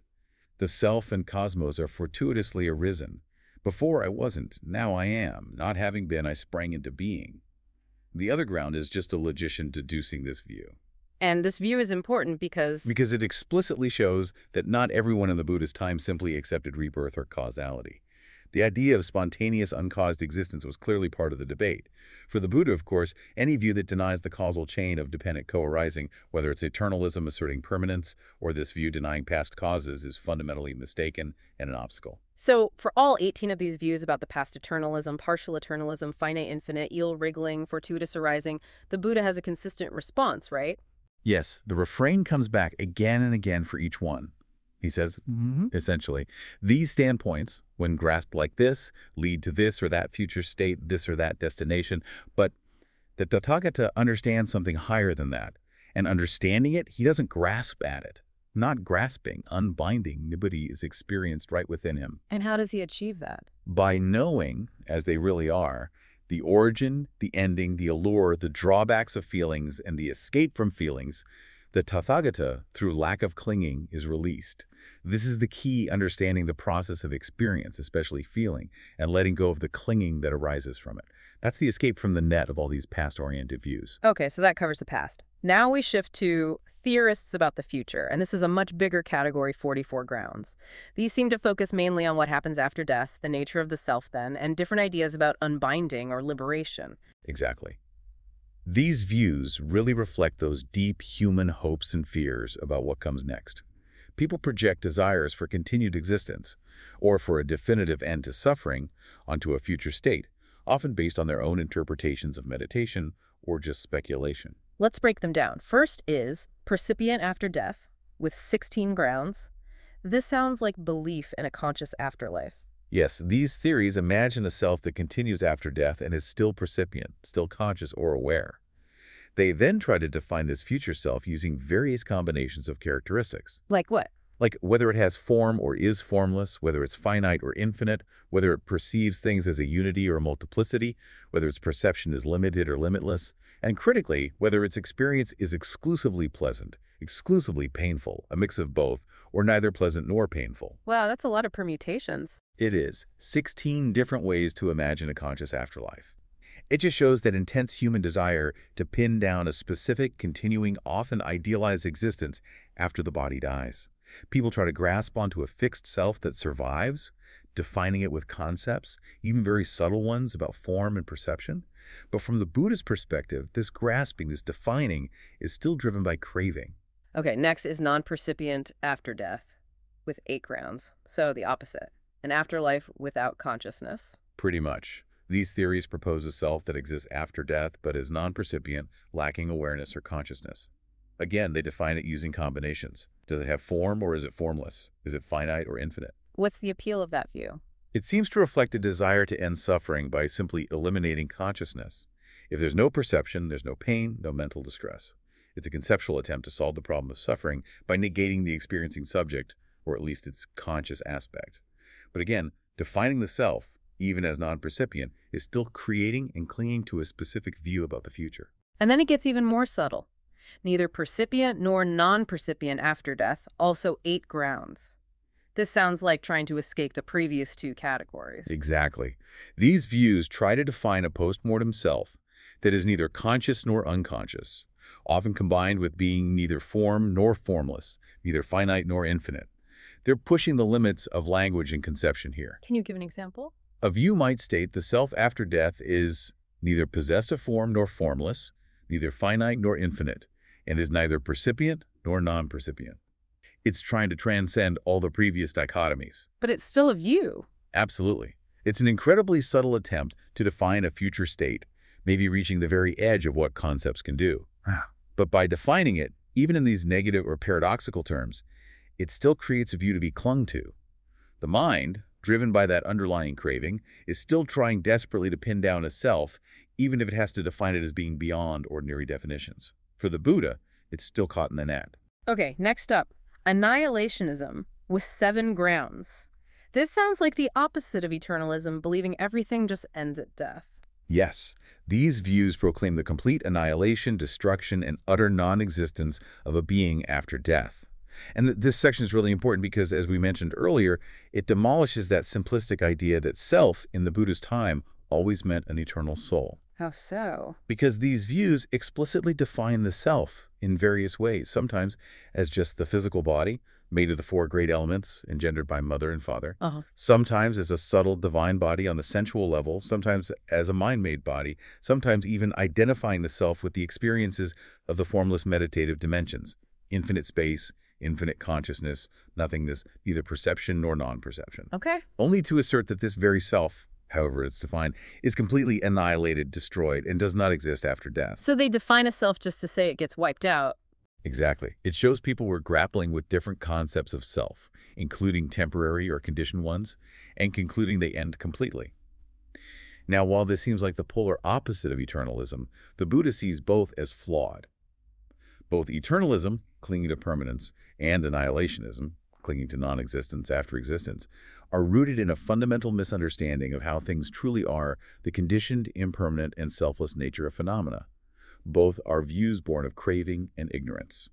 The self and cosmos are fortuitously arisen. Before I wasn't, now I am. Not having been, I sprang into being. The other ground is just a logician deducing this view. And this view is important because... Because it explicitly shows that not everyone in the Buddha's time simply accepted rebirth or causality. The idea of spontaneous uncaused existence was clearly part of the debate. For the Buddha, of course, any view that denies the causal chain of dependent co-arising, whether it's eternalism asserting permanence or this view denying past causes, is fundamentally mistaken and an obstacle. So, for all 18 of these views about the past eternalism, partial eternalism, finite infinite, eel wriggling, fortuitous arising, the Buddha has a consistent response, right? Yes, the refrain comes back again and again for each one. He says, Mhm. essentially, these standpoints, when grasped like this, lead to this or that future state, this or that destination, but the Tathagata understands something higher than that. And understanding it, he doesn't grasp at it. Not grasping, unbinding, nibbuti is experienced right within him. And how does he achieve that? By knowing, as they really are, the origin, the ending, the allure, the drawbacks of feelings, and the escape from feelings, the Tathagata, through lack of clinging, is released. This is the key understanding the process of experience, especially feeling, and letting go of the clinging that arises from it. That's the escape from the net of all these past-oriented views. Okay, so that covers the past. Now we shift to theorists about the future, and this is a much bigger category, 44 grounds. These seem to focus mainly on what happens after death, the nature of the self then, and different ideas about unbinding or liberation. Exactly. These views really reflect those deep human hopes and fears about what comes next. People project desires for continued existence, or for a definitive end to suffering, onto a future state, often based on their own interpretations of meditation or just speculation. Let's break them down. First is percipient after death, with 16 grounds. This sounds like belief in a conscious afterlife. Yes, these theories imagine a self that continues after death and is still percipient, still conscious or aware. They then try to define this future self using various combinations of characteristics. Like what? Like whether it has form or is formless, whether it's finite or infinite, whether it perceives things as a unity or a multiplicity, whether its perception is limited or limitless, and critically, whether its experience is exclusively pleasant, exclusively painful, a mix of both, or neither pleasant nor painful. Wow, that's a lot of permutations. It is 16 different ways to imagine a conscious afterlife. It just shows that intense human desire to pin down a specific, continuing, often idealized existence after the body dies. People try to grasp onto a fixed self that survives, defining it with concepts, even very subtle ones about form and perception. But from the Buddhist perspective, this grasping, this defining, is still driven by craving. Okay, next is non-percipient after death, with eight grounds. So the opposite. An afterlife without consciousness. Pretty much. These theories propose a self that exists after death but is non-percipient, lacking awareness or consciousness. Again, they define it using combinations. Does it have form or is it formless? Is it finite or infinite? What's the appeal of that view? It seems to reflect a desire to end suffering by simply eliminating consciousness. If there's no perception, there's no pain, no mental distress. It's a conceptual attempt to solve the problem of suffering by negating the experiencing subject, or at least its conscious aspect. But again, defining the self, even as non-percipient, is still creating and clinging to a specific view about the future. And then it gets even more subtle. Neither percipient nor non-percipient after death, also eight grounds. This sounds like trying to escape the previous two categories. Exactly. These views try to define a postmortem self that is neither conscious nor unconscious, often combined with being neither form nor formless, neither finite nor infinite. They're pushing the limits of language and conception here. Can you give an example? A view might state the self after death is neither possessed of form nor formless, neither finite nor infinite, and is neither percipient nor non-percipient. It's trying to transcend all the previous dichotomies. But it's still a view. Absolutely. It's an incredibly subtle attempt to define a future state, maybe reaching the very edge of what concepts can do. Ah. but by defining it, even in these negative or paradoxical terms, it still creates a view to be clung to. The mind, driven by that underlying craving, is still trying desperately to pin down a self, even if it has to define it as being beyond ordinary definitions. For the Buddha, it's still caught in the net. Okay, next up, annihilationism with seven grounds. This sounds like the opposite of eternalism, believing everything just ends at death. Yes, these views proclaim the complete annihilation, destruction, and utter non-existence of a being after death. And th this section is really important because, as we mentioned earlier, it demolishes that simplistic idea that self, in the Buddha's time, always meant an eternal soul. How so? Because these views explicitly define the self in various ways, sometimes as just the physical body, made of the four great elements engendered by mother and father, Uh-huh. sometimes as a subtle divine body on the sensual level, sometimes as a mind-made body, sometimes even identifying the self with the experiences of the formless meditative dimensions, infinite space, infinite consciousness, nothingness, neither perception nor non-perception. Okay. Only to assert that this very self, however it's defined, is completely annihilated, destroyed, and does not exist after death. So they define a self just to say it gets wiped out. Exactly. It shows people were grappling with different concepts of self, including temporary or conditioned ones, and concluding they end completely. Now, while this seems like the polar opposite of eternalism, the Buddha sees both as flawed. Both eternalism, clinging to permanence, and annihilationism, clinging to non-existence after existence, are rooted in a fundamental misunderstanding of how things truly are, the conditioned, impermanent, and selfless nature of phenomena. Both are views born of craving and ignorance.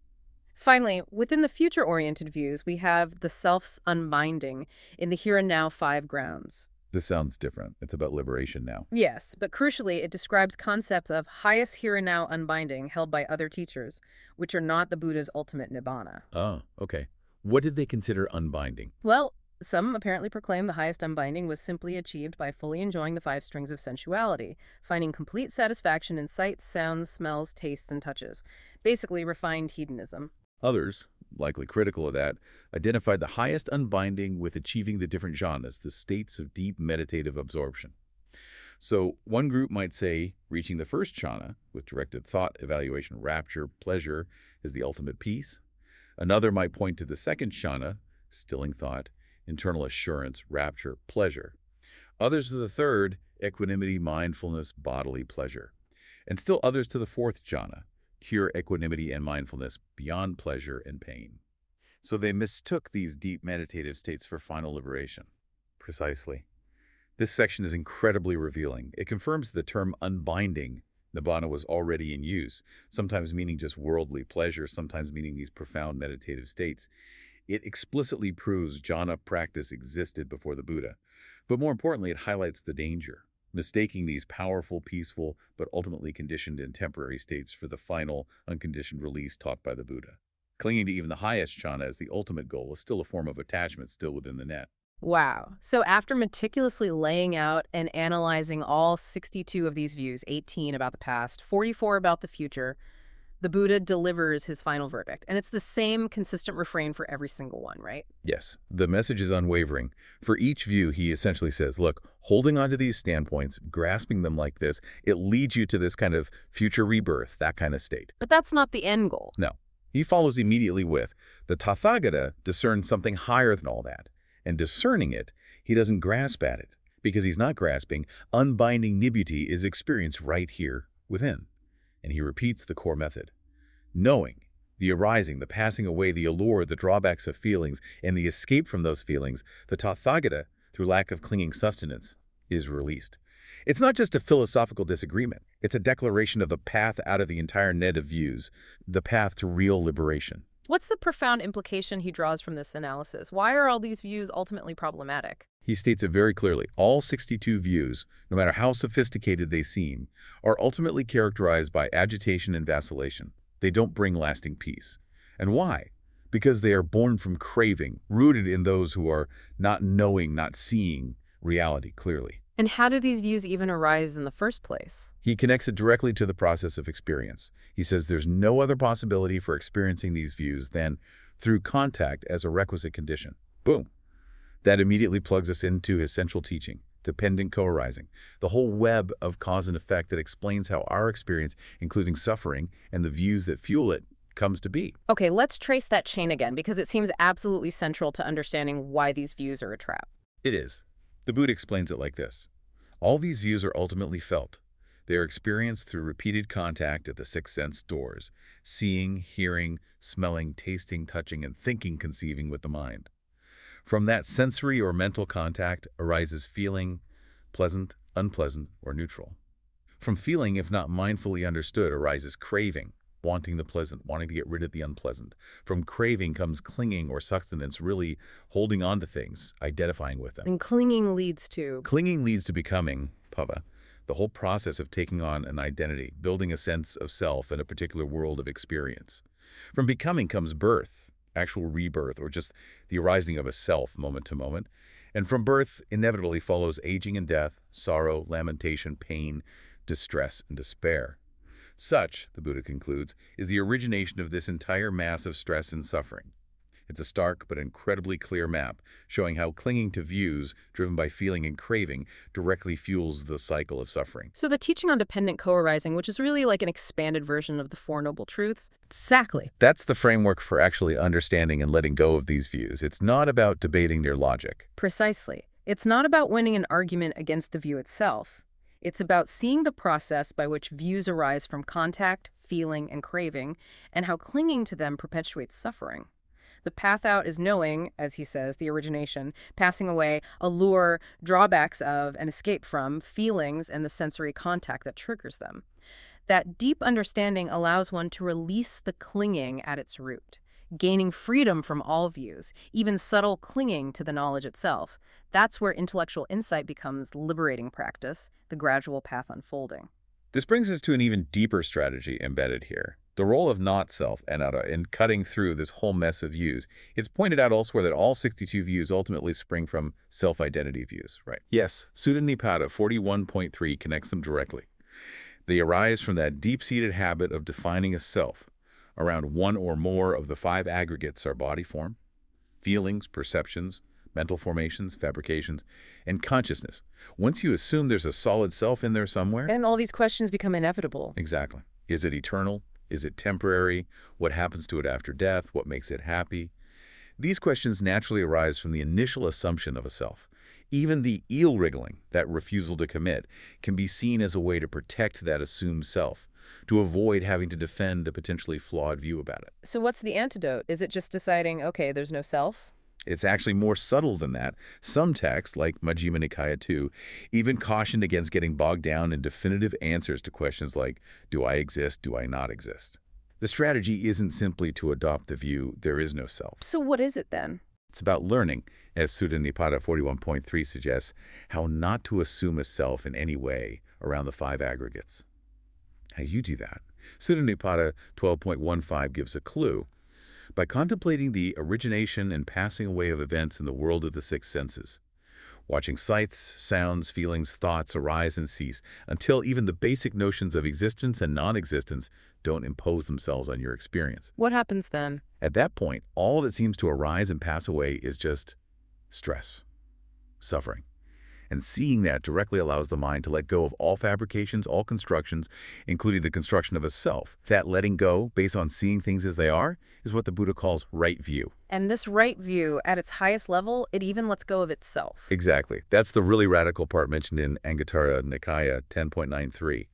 Finally, within the future-oriented views, we have the self's unbinding in the here and now five grounds. This sounds different. It's about liberation now. Yes, but crucially, it describes concepts of highest here and now unbinding held by other teachers, which are not the Buddha's ultimate nibbana. Oh, okay. What did they consider unbinding? Well, some apparently proclaim the highest unbinding was simply achieved by fully enjoying the five strings of sensuality, finding complete satisfaction in sights, sounds, smells, tastes, and touches. Basically, refined hedonism. Others, likely critical of that, identified the highest unbinding with achieving the different jhanas, the states of deep meditative absorption. So one group might say reaching the first jhana, with directed thought, evaluation, rapture, pleasure, is the ultimate peace. Another might point to the second jhana, stilling thought, internal assurance, rapture, pleasure. Others to the third, equanimity, mindfulness, bodily pleasure. And still others to the fourth jhana, pure equanimity and mindfulness beyond pleasure and pain. So they mistook these deep meditative states for final liberation. Precisely. This section is incredibly revealing. It confirms the term unbinding Nibbana was already in use, sometimes meaning just worldly pleasure, sometimes meaning these profound meditative states. It explicitly proves jhana practice existed before the Buddha. But more importantly, it highlights the danger, mistaking these powerful, peaceful, but ultimately conditioned and temporary states for the final, unconditioned release taught by the Buddha. Clinging to even the highest jhana as the ultimate goal is still a form of attachment still within the net. Wow. So after meticulously laying out and analyzing all 62 of these views, 18 about the past, 44 about the future, the Buddha delivers his final verdict. And it's the same consistent refrain for every single one, right? Yes, the message is unwavering. For each view, he essentially says, look, holding on to these standpoints, grasping them like this, it leads you to this kind of future rebirth, that kind of state. But that's not the end goal. No. He follows immediately with, the Tathagata discerns something higher than all that. And discerning it, he doesn't grasp at it. Because he's not grasping, unbinding nibbuti is experienced right here within. And he repeats the core method. Knowing, the arising, the passing away, the allure, the drawbacks of feelings, and the escape from those feelings, the Tathagata, through lack of clinging sustenance, is released. It's not just a philosophical disagreement. It's a declaration of the path out of the entire net of views, the path to real liberation. What's the profound implication he draws from this analysis? Why are all these views ultimately problematic? He states it very clearly. All 62 views, no matter how sophisticated they seem, are ultimately characterized by agitation and vacillation. They don't bring lasting peace. And why? Because they are born from craving, rooted in those who are not knowing, not seeing reality clearly. And how do these views even arise in the first place? He connects it directly to the process of experience. He says there's no other possibility for experiencing these views than through contact as a requisite condition. Boom. That immediately plugs us into his central teaching, dependent co-arising, the whole web of cause and effect that explains how our experience, including suffering and the views that fuel it, comes to be. Okay, let's trace that chain again because it seems absolutely central to understanding why these views are a trap. It is. The Buddha explains it like this. All these views are ultimately felt. They are experienced through repeated contact at the six sense doors, seeing, hearing, smelling, tasting, touching, and thinking conceiving with the mind. From that sensory or mental contact arises feeling, pleasant, unpleasant, or neutral. From feeling, if not mindfully understood, arises craving, wanting the pleasant, wanting to get rid of the unpleasant. From craving comes clinging or sustenance, really holding on to things, identifying with them. And clinging leads to... Clinging leads to becoming, Bhava, the whole process of taking on an identity, building a sense of self in a particular world of experience. From becoming comes birth, actual rebirth, or just the arising of a self moment to moment. And from birth inevitably follows aging and death, sorrow, lamentation, pain, distress, and despair. Such, the Buddha concludes, is the origination of this entire mass of stress and suffering. It's a stark but incredibly clear map, showing how clinging to views driven by feeling and craving directly fuels the cycle of suffering. So the teaching on dependent co-arising, which is really like an expanded version of the Four Noble Truths. Exactly. That's the framework for actually understanding and letting go of these views. It's not about debating their logic. Precisely. It's not about winning an argument against the view itself. It's about seeing the process by which views arise from contact, feeling, and craving, and how clinging to them perpetuates suffering. The path out is knowing, as he says, the origination, passing away, allure, drawbacks of, and escape from feelings and the sensory contact that triggers them. That deep understanding allows one to release the clinging at its root, gaining freedom from all views, even subtle clinging to the knowledge itself. That's where intellectual insight becomes liberating practice, the gradual path unfolding. This brings us to an even deeper strategy embedded here. The role of not-self, anatta, in cutting through this whole mess of views. It's pointed out elsewhere that all 62 views ultimately spring from self-identity views, right? Yes, Sutta Nipata 41.3 connects them directly. They arise from that deep-seated habit of defining a self around one or more of the five aggregates our body form, feelings, perceptions, mental formations, fabrications, and consciousness. Once you assume there's a solid self in there somewhere... And all these questions become inevitable. Exactly. Is it eternal? Is it temporary? What happens to it after death? What makes it happy? These questions naturally arise from the initial assumption of a self. Even the eel wriggling, that refusal to commit, can be seen as a way to protect that assumed self, to avoid having to defend a potentially flawed view about it. So what's the antidote? Is it just deciding, okay, there's no self? It's actually more subtle than that. Some texts, like Majjhima Nikaya 2, even cautioned against getting bogged down in definitive answers to questions like, do I exist, do I not exist? The strategy isn't simply to adopt the view, there is no self. So what is it then? It's about learning, as Sutta Nipata 41.3 suggests, how not to assume a self in any way around the five aggregates. How do you do that? Sutta Nipata 12.15 gives a clue by contemplating the origination and passing away of events in the world of the six senses, watching sights, sounds, feelings, thoughts arise and cease until even the basic notions of existence and non-existence don't impose themselves on your experience. What happens then? At that point, all that seems to arise and pass away is just stress, suffering. And seeing that directly allows the mind to let go of all fabrications, all constructions, including the construction of a self. That letting go, based on seeing things as they are, is what the Buddha calls right view. And this right view, at its highest level, it even lets go of itself. Exactly. That's the really radical part mentioned in Anguttara Nikaya 10.93.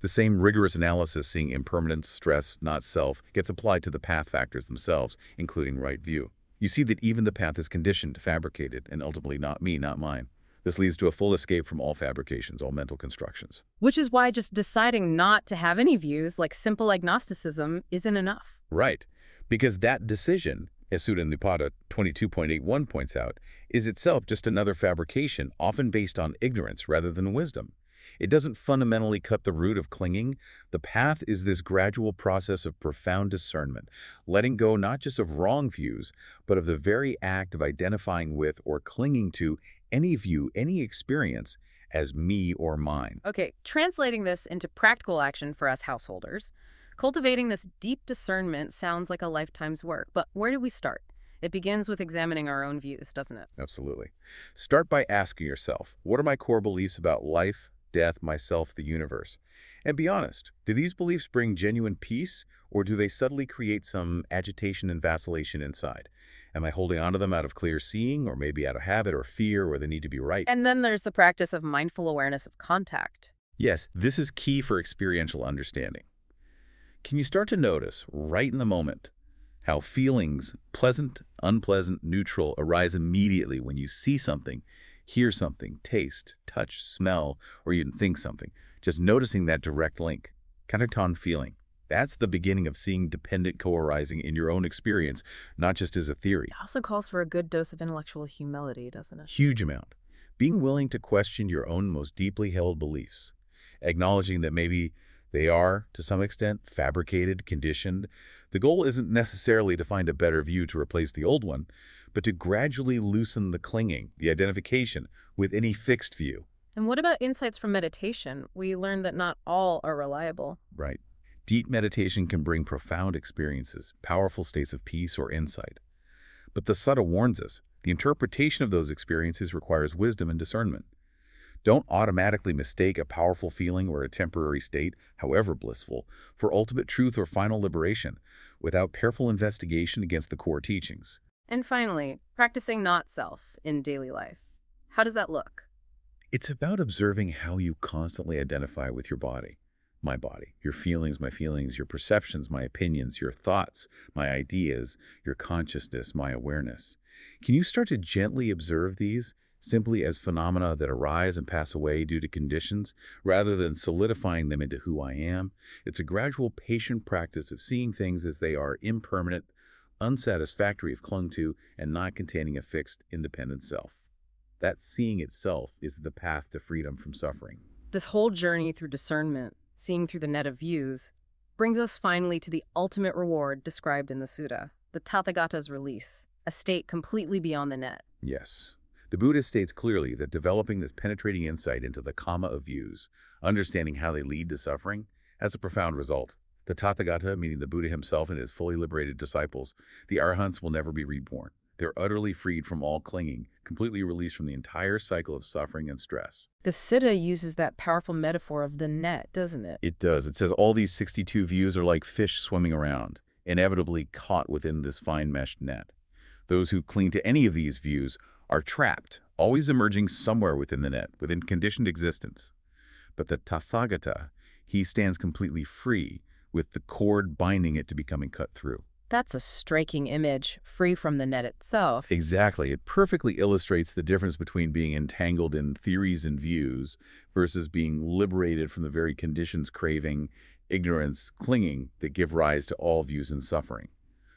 The same rigorous analysis seeing impermanence, stress, not self, gets applied to the path factors themselves, including right view. You see that even the path is conditioned, fabricated, and ultimately not me, not mine. This leads to a full escape from all fabrications, all mental constructions. Which is why just deciding not to have any views, like simple agnosticism, isn't enough. Right. Because that decision, as Sutta Nipata 22.81 points out, is itself just another fabrication, often based on ignorance rather than wisdom. It doesn't fundamentally cut the root of clinging. The path is this gradual process of profound discernment, letting go not just of wrong views, but of the very act of identifying with or clinging to any view, any experience as me or mine. Okay, translating this into practical action for us householders, cultivating this deep discernment sounds like a lifetime's work, but where do we start? It begins with examining our own views, doesn't it? Absolutely. Start by asking yourself, what are my core beliefs about life, death, myself, the universe? And be honest, do these beliefs bring genuine peace, or do they subtly create some agitation and vacillation inside? Am I holding onto them out of clear seeing, or maybe out of habit or fear, or the need to be right? And then there's the practice of mindful awareness of contact. Yes, this is key for experiential understanding. Can you start to notice, right in the moment, how feelings, pleasant, unpleasant, neutral, arise immediately when you see something, hear something, taste, touch, smell, or even think something? Just noticing that direct link. Kataton feeling. That's the beginning of seeing dependent co-arising in your own experience, not just as a theory. It also calls for a good dose of intellectual humility, doesn't it? Huge amount. Being willing to question your own most deeply held beliefs, acknowledging that maybe they are, to some extent, fabricated, conditioned. The goal isn't necessarily to find a better view to replace the old one, but to gradually loosen the clinging, the identification, with any fixed view. And what about insights from meditation? We learned that not all are reliable. Right. Deep meditation can bring profound experiences, powerful states of peace or insight. But the Sutta warns us, the interpretation of those experiences requires wisdom and discernment. Don't automatically mistake a powerful feeling or a temporary state, however blissful, for ultimate truth or final liberation, without careful investigation against the core teachings. And finally, practicing not self in daily life. How does that look? It's about observing how you constantly identify with your body my body, your feelings, my feelings, your perceptions, my opinions, your thoughts, my ideas, your consciousness, my awareness. Can you start to gently observe these simply as phenomena that arise and pass away due to conditions, rather than solidifying them into who I am? It's a gradual, patient practice of seeing things as they are impermanent, unsatisfactory if clung to, and not containing a fixed, independent self. That seeing itself is the path to freedom from suffering. This whole journey through discernment seeing through the net of views, brings us finally to the ultimate reward described in the Sutta, the Tathagata's release, a state completely beyond the net. Yes. The Buddha states clearly that developing this penetrating insight into the Kamma of views, understanding how they lead to suffering, has a profound result. The Tathagata, meaning the Buddha himself and his fully liberated disciples, the Arhants will never be reborn. They're utterly freed from all clinging, completely released from the entire cycle of suffering and stress. The Sutta uses that powerful metaphor of the net, doesn't it? It does. It says all these 62 views are like fish swimming around, inevitably caught within this fine meshed net. Those who cling to any of these views are trapped, always emerging somewhere within the net, within conditioned existence. But the Tathagata, he stands completely free, with the cord binding it to becoming cut through. That's a striking image, free from the net itself. Exactly. It perfectly illustrates the difference between being entangled in theories and views versus being liberated from the very conditions craving, ignorance, clinging that give rise to all views and suffering.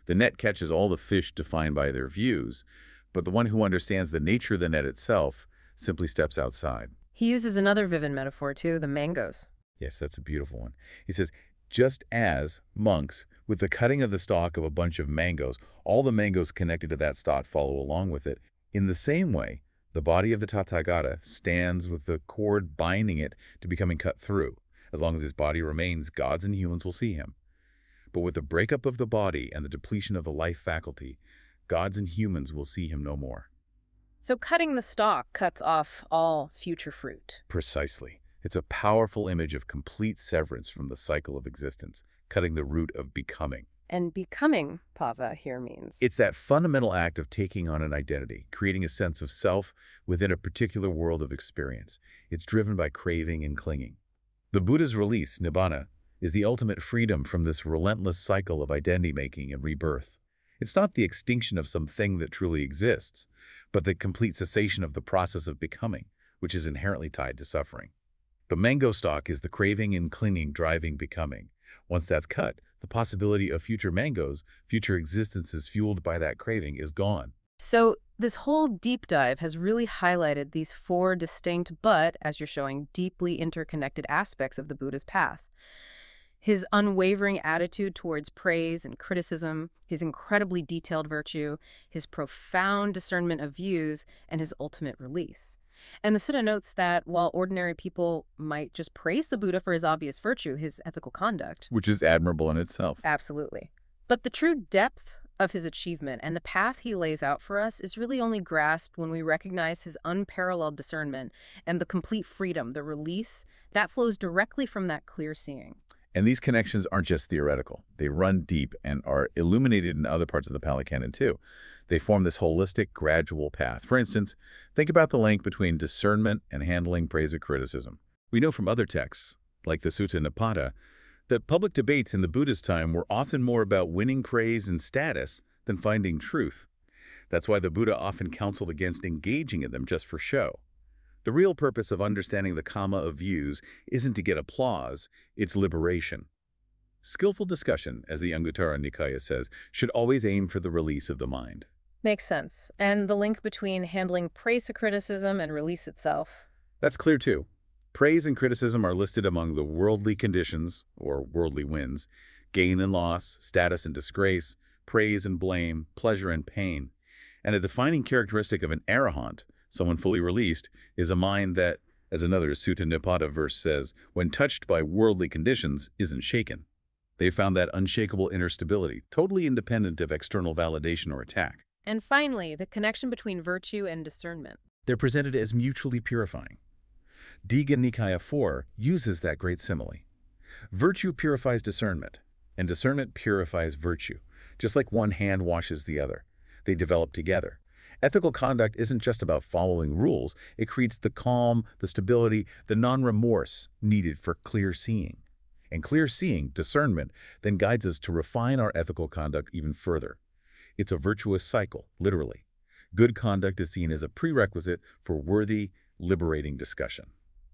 The net catches all the fish defined by their views, but the one who understands the nature of the net itself simply steps outside. He uses another vivid metaphor, too, the mangoes. Yes, that's a beautiful one. He says, just as monks, with the cutting of the stalk of a bunch of mangoes, all the mangoes connected to that stalk follow along with it. In the same way, the body of the Tathagata stands with the cord binding it to becoming cut through. As long as his body remains, gods and humans will see him. But with the breakup of the body and the depletion of the life faculty, gods and humans will see him no more. So cutting the stalk cuts off all future fruit. Precisely. It's a powerful image of complete severance from the cycle of existence, cutting the root of becoming. And becoming, Bhava, here means? It's that fundamental act of taking on an identity, creating a sense of self within a particular world of experience. It's driven by craving and clinging. The Buddha's release, Nibbana, is the ultimate freedom from this relentless cycle of identity-making and rebirth. It's not the extinction of some thing that truly exists, but the complete cessation of the process of becoming which is inherently tied to suffering. The mango stalk is the craving and clinging driving becoming. Once that's cut, the possibility of future mangoes, future existences fueled by that craving is gone. So, this whole deep dive has really highlighted these four distinct but, as you're showing, deeply interconnected aspects of the Buddha's path. His unwavering attitude towards praise and criticism, his incredibly detailed virtue, his profound discernment of views, and his ultimate release. And the Sutta notes that while ordinary people might just praise the Buddha for his obvious virtue, his ethical conduct, Which is admirable in itself. absolutely. But the true depth of his achievement and the path he lays out for us is really only grasped when we recognize his unparalleled discernment and the complete freedom, the release, that flows directly from that clear seeing. And these connections aren't just theoretical. They run deep and are illuminated in other parts of the Pali Canon too. They form this holistic, gradual path. For instance, think about the link between discernment and handling praise or criticism. We know from other texts, like the Sutta Nipata, that public debates in the Buddha's time were often more about winning praise and status than finding truth. That's why the Buddha often counseled against engaging in them just for show. The real purpose of understanding the comma of views isn't to get applause, it's liberation. Skillful discussion, as the Anguttara Nikaya says, should always aim for the release of the mind. Makes sense. And the link between handling praise or criticism and release itself. That's clear too. Praise and criticism are listed among the worldly conditions, or worldly wins, gain and loss, status and disgrace, praise and blame, pleasure and pain. And a defining characteristic of an arahant, someone fully released, is a mind that, as another Sutta Nipata verse says, when touched by worldly conditions, isn't shaken. They found that unshakable inner stability, totally independent of external validation or attack. And finally, the connection between virtue and discernment. They're presented as mutually purifying. Digha Nikaya 4 uses that great simile. Virtue purifies discernment, and discernment purifies virtue, just like one hand washes the other. They develop together. Ethical conduct isn't just about following rules, it creates the calm, the stability, the non-remorse needed for clear seeing. And clear seeing, discernment, then guides us to refine our ethical conduct even further. It's a virtuous cycle, literally. Good conduct is seen as a prerequisite for worthy, liberating discussion.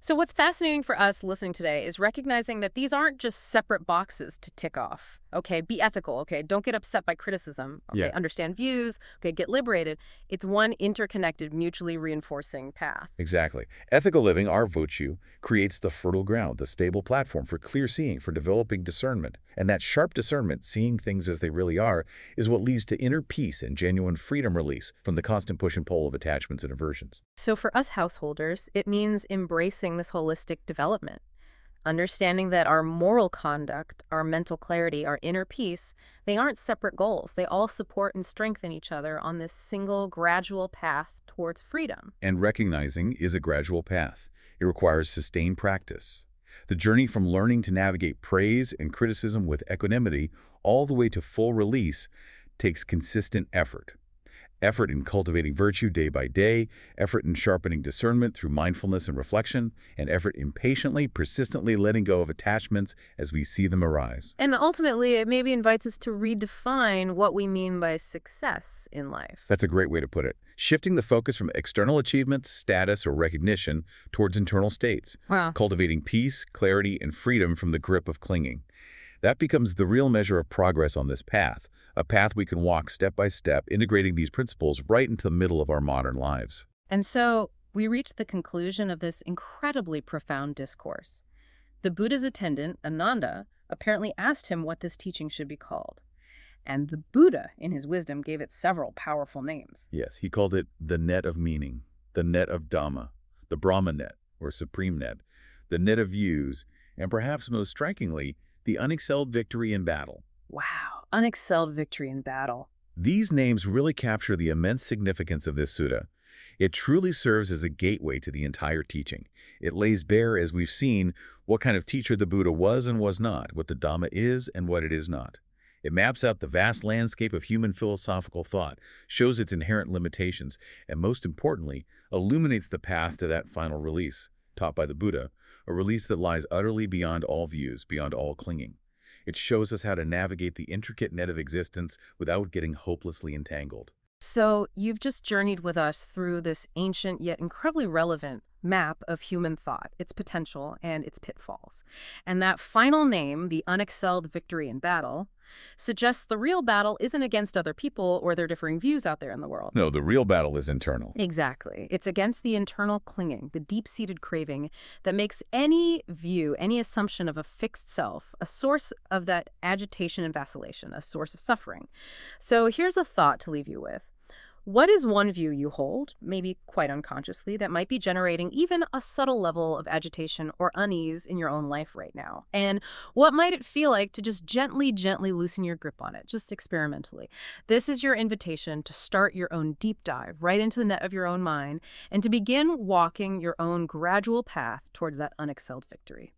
So, what's fascinating for us listening today is recognizing that these aren't just separate boxes to tick off. Okay, be ethical. Okay, don't get upset by criticism. Okay, Yeah. understand views. Okay, get liberated. It's one interconnected, mutually reinforcing path. Exactly. Ethical living, our virtue, creates the fertile ground, the stable platform for clear seeing, for developing discernment. And that sharp discernment, seeing things as they really are, is what leads to inner peace and genuine freedom release from the constant push and pull of attachments and aversions. So, for us householders, it means embracing this holistic development, understanding that our moral conduct, our mental clarity, our inner peace, they aren't separate goals. They all support and strengthen each other on this single, gradual path towards freedom. And recognizing is a gradual path. It requires sustained practice. The journey from learning to navigate praise and criticism with equanimity all the way to full release takes consistent effort. Effort in cultivating virtue day by day, effort in sharpening discernment through mindfulness and reflection, and effort in patiently, persistently letting go of attachments as we see them arise. And ultimately, it maybe invites us to redefine what we mean by success in life. That's a great way to put it. Shifting the focus from external achievements, status, or recognition towards internal states. Wow. cultivating peace, clarity, and freedom from the grip of clinging. That becomes the real measure of progress on this path, a path we can walk step by step, integrating these principles right into the middle of our modern lives. And so we reach the conclusion of this incredibly profound discourse. The Buddha's attendant, Ananda, apparently asked him what this teaching should be called. And the Buddha, in his wisdom, gave it several powerful names. Yes, he called it the net of meaning, the net of Dhamma, the Brahma net, or supreme net, the net of views, and perhaps most strikingly, the unexcelled victory in battle. Wow, unexcelled victory in battle. These names really capture the immense significance of this sutta. It truly serves as a gateway to the entire teaching. It lays bare, as we've seen, what kind of teacher the Buddha was and was not, what the Dhamma is and what it is not. It maps out the vast landscape of human philosophical thought, shows its inherent limitations, and most importantly, illuminates the path to that final release, taught by the Buddha, a release that lies utterly beyond all views, beyond all clinging. It shows us how to navigate the intricate net of existence without getting hopelessly entangled. So you've just journeyed with us through this ancient yet incredibly relevant map of human thought, its potential, and its pitfalls. And that final name, the unexcelled victory in battle, suggests the real battle isn't against other people or their differing views out there in the world. No, the real battle is internal. Exactly. It's against the internal clinging, the deep-seated craving that makes any view, any assumption of a fixed self, a source of that agitation and vacillation, a source of suffering. So here's a thought to leave you with. What is one view you hold, maybe quite unconsciously, that might be generating even a subtle level of agitation or unease in your own life right now? And what might it feel like to just gently, gently loosen your grip on it, just experimentally? This is your invitation to start your own deep dive right into the net of your own mind and to begin walking your own gradual path towards that unexcelled victory.